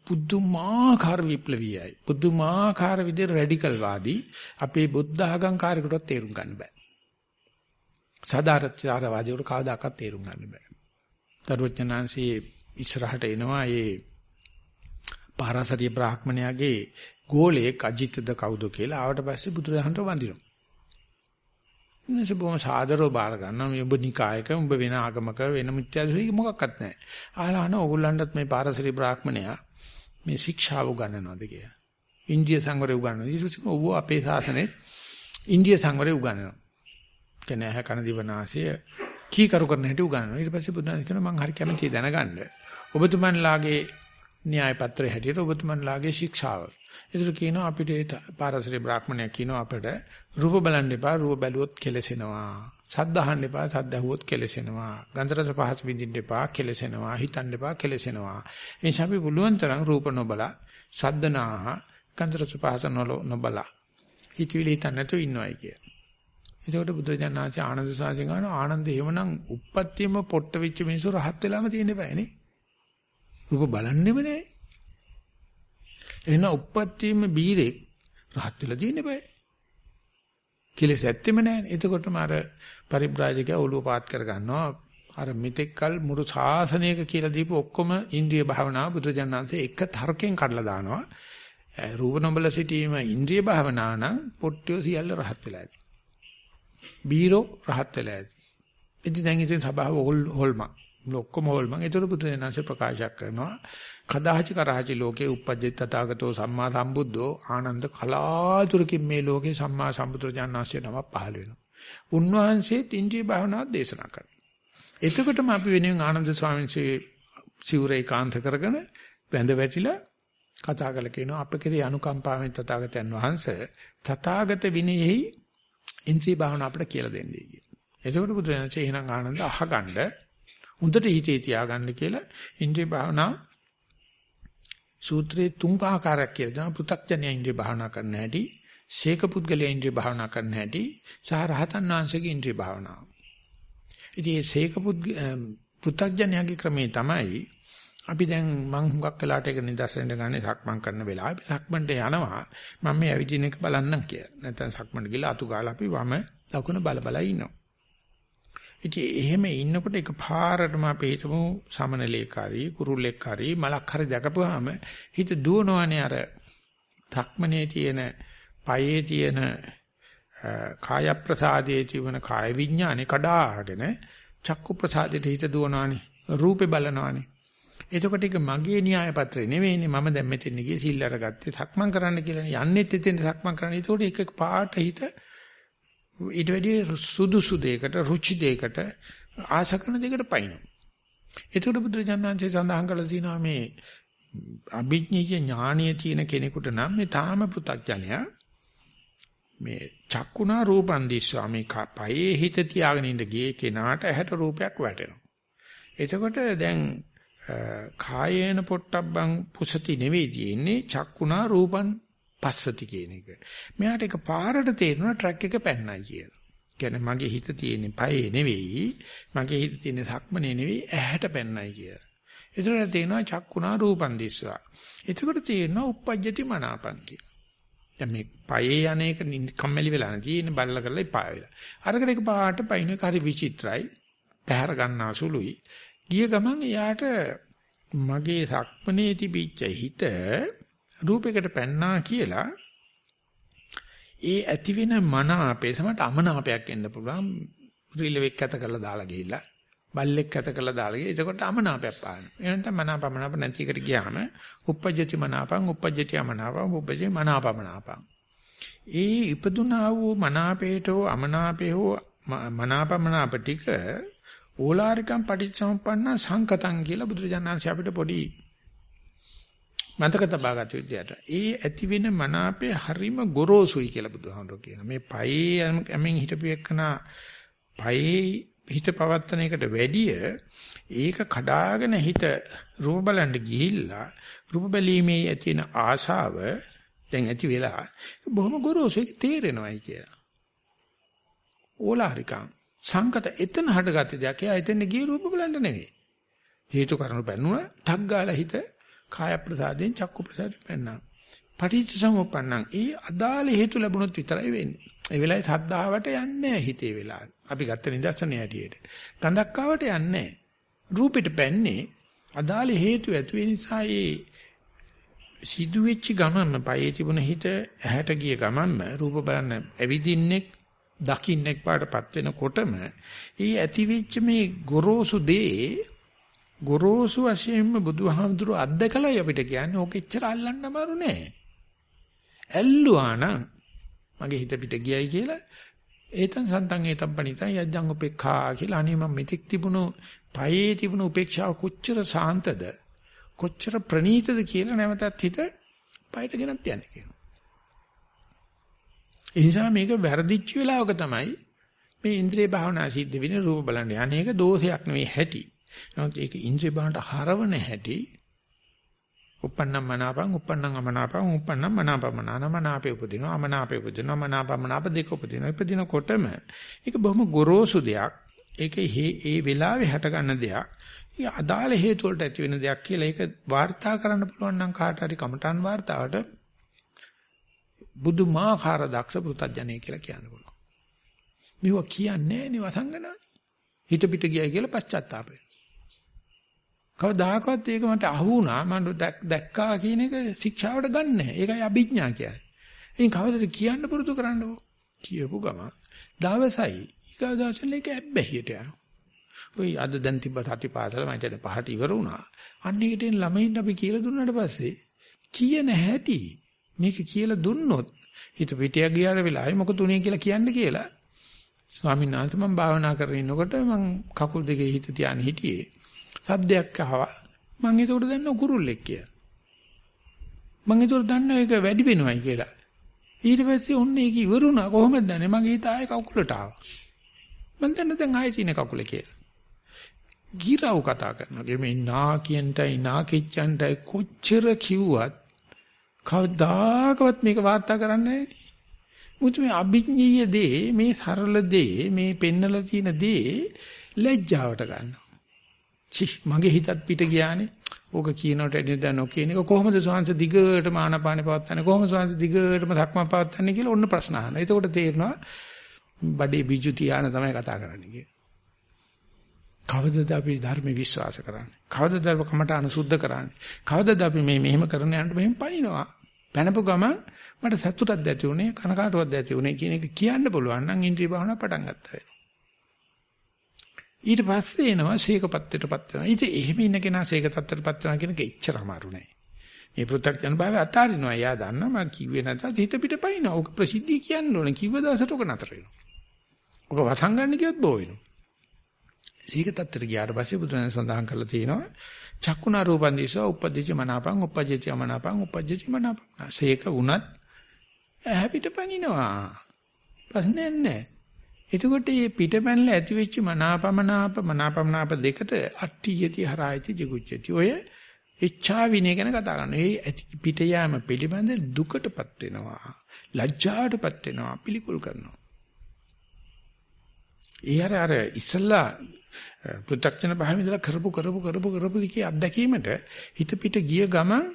පුදුමාකාර විප්ලවීයයි පුදුමාකාර විදිහට රැඩිකල් වාදී අපේ බුද්ධ ආගම් කාර්යකටවත් තේරුම් ගන්න බෑ සදාචාරවාදීවට කවදාකවත් තේරුම් ගන්න බෑ. දරුවචනාංශී ඉස්සරහට එනවා ඒ පාරාසරිය බ්‍රාහ්මණයාගේ ගෝලයේ අජිතද කවුද කියලා ආවට පස්සේ බුදුරජාහන්ට වඳිනවා. ඉන්නේ බොහොම සාදරව බාර ගන්නවා මේ ඔබ නිකායක ඔබ වෙන ආගමක වෙන මිත්‍යාදෘෂ්ටික මොකක්වත් නැහැ. ආලා අන ඕගොල්ලන්ටත් මේ පාරාසරිය බ්‍රාහ්මණයා මේ ශික්ෂාව උගන්වනවාද කියලා. ඉන්දිය සංවරය උගන්වනවා. ඊට පස්සේ ඔබ අපේ ශාසනයේ ඉන්දිය සංවරය උගන්වනවා. කියන ඇහ කන දිවනාසය කීකරු කරන හැටි උගන්වනවා. ඊට පස්සේ බුදුන් කියනවා මම හරි කැමතියි දැනගන්න. ඔබතුමන්ලාගේ න්‍යාය පත්‍රයේ හැටියට ඔබතුමන්ලාගේ ශික්ෂාව. ඒතර කියනවා අපිට පාරසරි බ්‍රාහ්මණයා කියනවා අපිට රූප බලන්න එපා රූප බැලුවොත් කෙලසෙනවා. සද්ද අහන්න එපා සද්ද ඇහුවොත් කෙලසෙනවා. ගන්ධ රස පහස් විඳින්න එපා කෙලසෙනවා. හිතන්න එපා කෙලසෙනවා. ඒ නිසා අපි පුළුවන් තරම් රූප නොබලා සද්ද නාහ ගන්ධ රස පහස නොබලා හිතවිලි හිතන්න නැතුව ඉන්නවයි කියලා. එතකොට බුදුරජාණන් වහන්සේ ආනන්ද සාසි ගන්නවා ආනන්ද එහෙමනම් උප්පත්තියම පොට්ට වෙච්ච මිනිස්සු රහත් වෙලාම තියෙන්න බෑනේ. රූප බලන්නෙම නෑ. එහෙනම් උප්පත්තියම බීරෙක් රහත් වෙලා තියෙන්න බෑ. කෙලෙස් ඇත්තෙම නෑනේ. එතකොටම අර පරිබ්‍රාජකයා ඔළුව පාත් කර ගන්නවා. අර මෙතෙක්කල් මුළු ශාසනයක කියලා දීපු ඔක්කොම ඉන්ද්‍රිය භාවනාව බුදුරජාණන් වහන්සේ එක තර්කයෙන් කඩලා දානවා. රූප නොබල සිටීම ඉන්ද්‍රිය භාවනාව නම් පොට්ටිය සියල්ල රහත් වෙලා ඇති. බීරෝ රහත් වෙලා ඇති. ඉතින් දැන් ඉතින් සබාව හොල්මන්. ඔක්කොම හොල්මන්. ඒතර බුදුරජාණන්සේ ප්‍රකාශ කරනවා කදාචි කරාචි ලෝකේ උපජ්ජිත තථාගතෝ සම්මා සම්බුද්ධෝ ආනන්ද කලාතුරකින් මේ ලෝකේ සම්මා සම්බුදුරජාණන්සේ නම පහළ වෙනවා. උන්වහන්සේත් ඉන්ද්‍රිය භාවනාව දේශනා කරනවා. එතකොටම අපි වෙනුවෙන් ආනන්ද ස්වාමීන් වහන්සේ සිවුරේ කාන්ත කරගෙන වැඳ වැටිලා කතා කළ කියනවා අප කෙරේ අනුකම්පාවෙන් තථාගතයන් වහන්සේ තථාගත විනයෙහි ඉන්ද්‍රිය භාවන අපිට කියලා දෙන්නේ කියලා. එතකොට බුදුරජාණන්සේ එහෙනම් ආනන්ද අහගන්න හොඳට හිතේ තියාගන්න කියලා ඉන්ද්‍රිය භාවනා සූත්‍රයේ තුන් ආකාරයක් කියලා දෙනවා. පෘථග්ජනය ඉන්ද්‍රිය භාවනා කරන්න හැටි, ශේක පුද්ගලයා ඉන්ද්‍රිය භාවනා කරන්න හැටි, සහ රහතන් වහන්සේගේ ඉන්ද්‍රිය භාවනාව. ඉතින් මේ ශේක පෘථග්ජනයාගේ ක්‍රමේ තමයි අපි දැන් මං හුඟක් වෙලාට ඒක නිදර්ශනයට ගන්නේ සක්මන් කරන වෙලාවේ සක්මන්ට යනවා මම මේ ඇවිදින එක බලන්නම් කියලා. නැත්නම් සක්මන්ට ගිහලා අතු ගාලා අපි වම දකුණ බල බල ඉන්නවා. ඉතින් එහෙම ඉන්නකොට එකපාරටම අපි හිතමු සමනලේකාරී කුරුල්ලේකාරී මලක් හරි දැකපුවාම හිත දුවනවනේ අර තක්මනේ තියෙන පයේ තියෙන කාය ප්‍රසාදයේ තිබෙන කාය විඥානේ කඩාගෙන චක්කු ප්‍රසාදයට හිත දුවනවනේ රූපේ බලනවනේ. එතකොට ඒක මගේ න්‍යාය පත්‍රය නෙවෙයිනේ. මම දැන් මෙතන ගියේ සිල් අරගත්තේ සක්මන් කරන්න කියලානේ. යන්නෙත් එතෙන් සක්මන් කරන්න. ඒතකොට එක පාට හිත ඊට වැඩි සුදුසු දෙයකට රුචි දෙයකට ආශ කරන දෙයකට පයින්නවා. එතකොට බුදුරජාණන්සේ සඳහන් කළා තියෙනවා මේ අභිඥීය ඥානීය තියෙන කෙනෙකුට නම් මේ තාම පෘථග්ජනයා මේ චක්කුණා රූපන් දිස්වා මේ පයේ හිත තියාගෙන ඉඳ ගියේ කෙනාට ඇහැට රූපයක් වැටෙනවා. එතකොට දැන් කායේන පොට්ටබ්බං පුසති නෙවෙයි තියෙන්නේ චක්කුණා රූපන් පස්සති කියන එක. මෙයාට එක පාරට තේරෙනවා ට්‍රැක් එක පැන්නයි කියලා. කියන්නේ මගේ හිත තියෙන්නේ පයේ නෙවෙයි මගේ හිත තියෙන්නේ සක්මනේ නෙවෙයි ඇහැට පැන්නයි කියලා. ඒතරට තේනවා චක්කුණා රූපන් දිස්වා. එතකොට තේරෙනවා uppajjati මනාපං කියලා. දැන් මේ පයේ යන්නේක කම්මැලි වෙලා නැති බල්ල කරලා ඉපා වෙලා. අරකට එක පාට පයින් එක හරි විචිත්‍රයි. පැහැර ගන්නා සුළුයි. ගිය ගමන් එයාට මගේ සක්මනේ තිබිච්ච හිත රූපයකට පැන්නා කියලා ඒ ඇති වෙන මන අපේ සමට අමනාපයක් එන්න පුළුවන් රිලෙවෙක් ඇත කරලා දාලා ගිහිල්ලා බල්ලෙක් ඇත කරලා දාලා ගිහින් එතකොට අමනාපයක් පාන. එහෙනම් මනාපමනාප නැති එකට ගියාම uppajjati මනාපං uppajjati අමනාපං uppajjati මනාපමනාපං. ඒ ඉපදුනා වූ මනාපේතෝ අමනාපේ හෝ මනාපමනාප ටික ඕලාරිකම් පටිච්චසමුප්පන්න සංකතං කියලා බුදුරජාණන්සේ අපිට පොඩි මතක තබා ගත යුතුයට. ඒ ඇති වෙන මනාපේ හරිම ගොරෝසුයි කියලා බුදුහාමුදුරුවෝ කියනවා. මේ පයේ යමින් හිටපු එකන පයේ හිත පවත්තන එකට වැඩිය ඒක කඩාගෙන හිත රූප බලන්න ගිහිල්ලා රූප බැලීමේ ඇති වෙන ආශාව දැන් ඇති වෙලා බොහොම ගොරෝසු ඒක තේරෙනවයි කියලා. ඕලාරිකං සංකත එතන හටගත්ත දෙයක්. එයා එතන ගිය රූප බලන්න නෙවෙයි. හේතු කරනු බැන්නුන ටක් ගාලා හිත කාය ප්‍රසාදයෙන් චක්කු ප්‍රසාදයෙන් පෙන්නා. පටිච්ච සමුප්පන්නං ඒ අදාළ හේතු ලැබුණොත් විතරයි වෙන්නේ. ඒ වෙලාවේ සද්ධාවට යන්නේ හිතේ වෙලාවේ. අපි ගත්ත නිදර්ශනය ඇටියෙට. ගඳක් ආවට යන්නේ රූපෙට පැන්නේ අදාළ හේතු ඇති වෙන නිසා ඒ සිදුවෙච්ච ගමන්ම පයේ තිබුණ හිත ඇහැට ගිය ගමන්ම රූප බලන්න ඇවිදින්නෙක් දකින්නෙක් පාටපත් වෙනකොටම ඒ ඇතිවෙච්ච මේ ගොරෝසු දේ ගොරෝසු වශයෙන්ම බුදුහාමුදුරුව අත්දකලා අපිට කියන්නේ ඕක එච්චර අල්ලන්න අමාරු නෑ. ඇල්ලුවා නම් මගේ හිත පිට ගියයි කියලා ඒතන් සන්තන් ඒතම් පණිතන් යජ්ජං උපේක්ඛා කියලා අනේ මම මෙතෙක් තිබුණු පයේ තිබුණු උපේක්ෂාව කොච්චර සාන්තද කොච්චර ප්‍රණීතද කියලා නැවතත් හිත පයට ගෙනත් යන්නේ කියනවා. ඒ නිසා මේක වැරදිච්ච වෙලාවක තමයි මේ ඉන්ද්‍රිය භාවනා සිද්ධ වෙන්නේ රූප බලන්න. අනේක දෝෂයක් නෙවෙයි හැටි. නමුත් ඒක ඉන්ද්‍රිය භාවනට හරවන හැටි uppannam manapam uppannam amanapam uppannam manapamana මනාපේ උපදිනවා අමනාපේ උපදිනවා මනාපමනාප දෙක උපදිනවා ඉපදිනකොටම ඒක බොහොම ගොරෝසු දෙයක් ඒක ඒ වෙලාවේ හට ගන්න දෙයක් ඒ අදාළ හේතු වලට ඇති වෙන දෙයක් කියලා ඒක වාර්තා කරන්න පුළුවන් නම් කාට හරි කමඨාන් වාර්තාවට බුදුමාකාර දක්ෂ පුතඥය කියලා කියන්න පුළුවන්. මේවා කියන්නේ නේ වසංගනානේ. හිත පිට ගියයි කියලා පශ්චාත්තාපය. කවදාකවත් ඒක මට අහු වුණා මම දැක්කා කියන එක ශික්ෂාවට ගන්න නැහැ. ඒකයි අභිඥා කියන්නේ. ඉතින් කවදද කියන්න පුරුදු කරන්නකො? කියපු ගම දවසයි ඊගා දවසෙන් ඒක ඇබ්බැහියට යනවා. ඔයි අද දැන් තිබ්බ සතිපාසල මම හිතන්නේ පහට ඉවර වුණා. අන්න ඒකට ළමයින් අපි කියලා දුන්නාට පස්සේ කියන හැටි මේක කියලා දුන්නොත් හිත පිටිය ගියාර වෙලාවේ මොකද උනේ කියලා කියන්න කියලා ස්වාමීන් වහන්සේ මම භාවනා කරගෙන ඉන්නකොට මම කකුල් දෙකේ හිත තියාගෙන හිටියේ. සද්දයක් ආවා. මම ඒකට දන්නව කුරුල්ලෙක් කියලා. මම ඒකට දන්නව ඒක වැඩි වෙනවයි කියලා. ඊට පස්සේ ඔන්න ඒක ඉවරුණා කොහොමද දන්නේ මගේ හිත ආයේ කකුලට ආවා. මම දන්න දැන් ආයේ තියෙන කකුල කියලා. ගිරව් කතා කරනවා. මේ නා කියන්ටයි නා කිච්චන්ටයි කොච්චර කිව්වත් කවදාකවත් මේක වාර්තා කරන්නේ නැහැ. මුතු මේ අභිඥීය දේ මේ සරල දේ මේ පෙන්නලා තියෙන දේ ලැජ්ජාවට ගන්නවා. චි මගේ හිතත් පිට ගියානේ. ඕක කියනකොට එදිනද නොකියන එක කොහොමද සෝංශ දිගටම ආනපානේ පවත්න්නේ කොහොමද සෝංශ දිගටම ධක්ම පවත්න්නේ කියලා ඔන්න ප්‍රශ්න අහනවා. එතකොට තේරෙනවා බඩේ බිජු තියාන තමයි කතා කරන්නේ කියලා. කවදද අපි ධර්ම විශ්වාස කරන්නේ? කවදද අපි කමට අනුසුද්ධ කරන්නේ? කවදද අපි මේ මෙහෙම කරන යනට මෙහෙම පනිනවා? පැනපු ගම මට සතුටක් දැති උනේ කනකාටුවක් දැති උනේ කියන එක කියන්න පුළුවන් නම් ඉන්ද්‍රිය භාවනා පටන් ගත්තා වෙනවා. ඊට පස්සේ එනවා සීක පත්‍රයටපත් වෙනවා. ඉතින් එහෙම ඉන්න කෙනා සීක තත්ත්වයටපත් වෙනවා කියන එක එච්චර අමාරු නෑ. මේ පෘථග්ජන භාවය අතාරිනවා. එයා දන්නවා මම කිව්වේ නැතත් හිත පිට පයින්නවා. ඔක ප්‍රසිද්ධිය කියන්න ඕනේ. කිව්ව දවසට ඔක නතර වෙනවා. ඔක වසංගන්න කියොත් බෝ වෙනවා. සීක තත්ත්වයට ගියාට පස්සේ බුදුරජාණන් සඳහන් කරලා තියෙනවා චක්කුණා රූපන් දිසෝ උපද්දිච මනාපං උපජ්ජති මනාපං උපජ්ජති මනාපං. සීක වුණත් ඇහැ පිට පනිනවා. ප්‍රශ්නයක් නැහැ. එතකොට මේ පිටපැනලා ඇති වෙච්ච මනාපමනාප මනාපමනාප දෙකට අට්ඨියති හරායති jigucchati. ඔය ඉච්ඡා විනය ගැන කතා කරනවා. ඒ ඇති පිට යාම පිළිබඳ දුකටපත් වෙනවා. ලැජ්ජාවටපත් වෙනවා. පිළිකුල් කරනවා. ඒ අර අර ඉස්සල්ලා පෘථග්ජන භාවයෙන් ඉඳලා කරපු කරපු කරපු කරපු දිකේ අත්දැකීමට හිත පිට ගිය ගමන්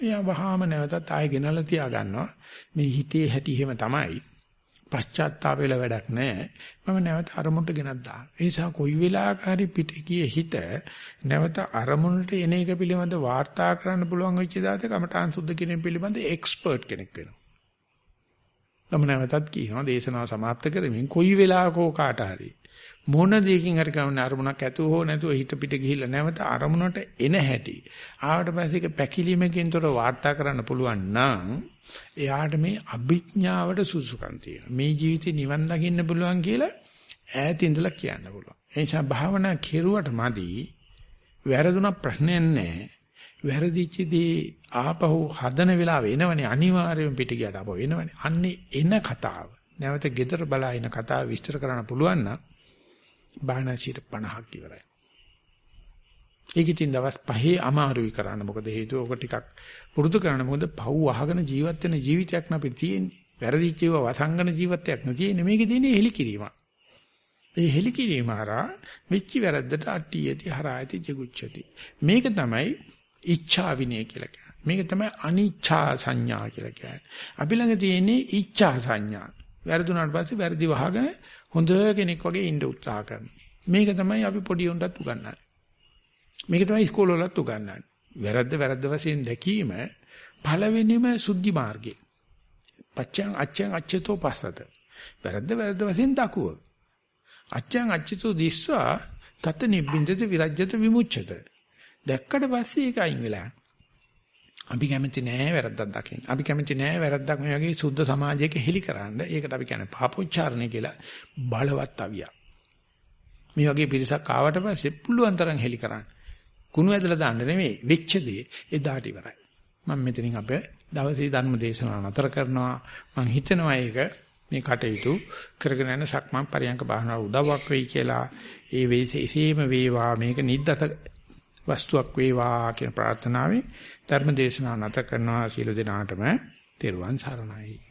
එයා වහාම නැවතත් ආයෙ ගෙනල්ලා තියා ගන්නවා. මේ හිතේ හැටි එහෙම තමයි. පශ්චාත්තාප වෙලා වැඩක් නැහැ. මම නැවත අරමුණට ගෙනත් දාන. ඒ නිසා කොයි වෙලාවකරි පිටිකිය හිත නැවත අරමුණට එන එක පිළිබඳ වාර්තා කරන්න පුළුවන් වෙච්ච දාත කමඨාන් සුද්ධ කිරීම පිළිබඳ එක්ස්පර්ට් කෙනෙක් වෙනවා. මම නැවතත් කියනවා දේශනාව સમાપ્ત කරමින් කොයි වෙලාවකෝ කාට හරි මොන දෙයකින් හරි කවන්න අරමුණක් ඇතුව හෝ නැතුව හිත පිට ගිහිල්ලා නැවත අරමුණට එන හැටි. ආවට පස්සේ ඒක පැකිලීමකින් තොර වාර්තා කරන්න පුළුවන් නම් එයාට මේ අභිඥාවට සුසුකම් තියෙනවා. මේ ජීවිතේ නිවන් දකින්න පුළුවන් කියලා ඈත ඉඳලා කියන්න පුළුවන්. ඒ නිසා භාවනා කෙරුවට මදි වැරදුන ප්‍රශ්නයක් නැහැ. වැරදිච්ච දේ ආපහු හදන වෙලාව එනවනේ අනිවාර්යයෙන් පිට ගියට ආපහු එනවනේ. අන්නේ එන කතාව. නැවත gedara බලා ඉන කතාව විස්තර කරන්න පුළුවන් නම් බාහනාසියට 50ක් ඉවරයි. ඒක ඉතින් දවස් 5 අමාරුයි කරන්න. මොකද හේතුව ඔක ටිකක් පුරුදු කරන්න. මොකද පව් අහගෙන ජීවත් වෙන ජීවිතයක් නෙපි තියෙන්නේ. වැරදිච්ච ඒවා වසංගන ජීවිතයක් නෙ තියෙන්නේ. මේකේ තියෙන්නේ හෙලිකිරීම. ඒ හෙලිකිරීම හරහා වෙච්ච වැරද්දට අට්ටි යති හරායති ජිගුච්ඡති. මේක තමයි ඉච්ඡා විනය කියලා කියන්නේ. මේක තමයි අනිච්ඡා සංඥා කියලා කියන්නේ. අපි ළඟ තියෙන්නේ ඉච්ඡා සංඥා. වැරදුනාට පස්සේ වැරදි වහගෙන හොඳ කෙනෙක් වගේ ඉන්න උත්සාහ කරනවා. මේක තමයි අපි පොඩි උන්ටත් උගන්වන්නේ. මේක තමයි ඉස්කෝලවලත් උගන්වන්නේ. වැරද්ද වැරද්ද වශයෙන් දැකීම පළවෙනිම සුද්ධි මාර්ගය. පච්චං අච්චං අච්චතෝ පස්සත. වැරද්ද වැරද්ද වශයෙන් දකුව. අච්චං අච්චතෝ දිස්වා තත නිබ්බින්දත විරජ්‍යත විමුච්ඡත. දැක්කට පස්සේ ඒක අයින් වෙලා. අපි කැමති නෑ වැරද්දක් දකින්න. අපි කැමති නෑ වැරද්දක් මේ වගේ සුද්ධ සමාජයක හෙලි කරන්න. ඒකට අපි කියන්නේ පාපෝච්චාරණය කියලා බලවත් අවියක්. මේ වගේ පිරිසක් ආවට පස්සේ පුළුවන් තරම් හෙලි කරන්න. කුණු ඇදලා දාන්න නෙමෙයි වෙච්ච දේ එදාට ඉවරයි. මම මෙතනින් අපේ දවසේ ධර්ම දේශනාව නතර කරනවා. මම හිතනවා ඒක මේ කටයුතු කරගෙන යන සක්මන් පරියංක භාවනාව උදව්වක් වෙයි කියලා ඒ වේසෙසීම වේවා මේක නිද්දත වස්තුවක් වේවා කියන ප්‍රාර්ථනාවෙන් ධර්ම දේශනාව නැත කරනවා සීල දිනාටම තෙරුවන් සරණයි.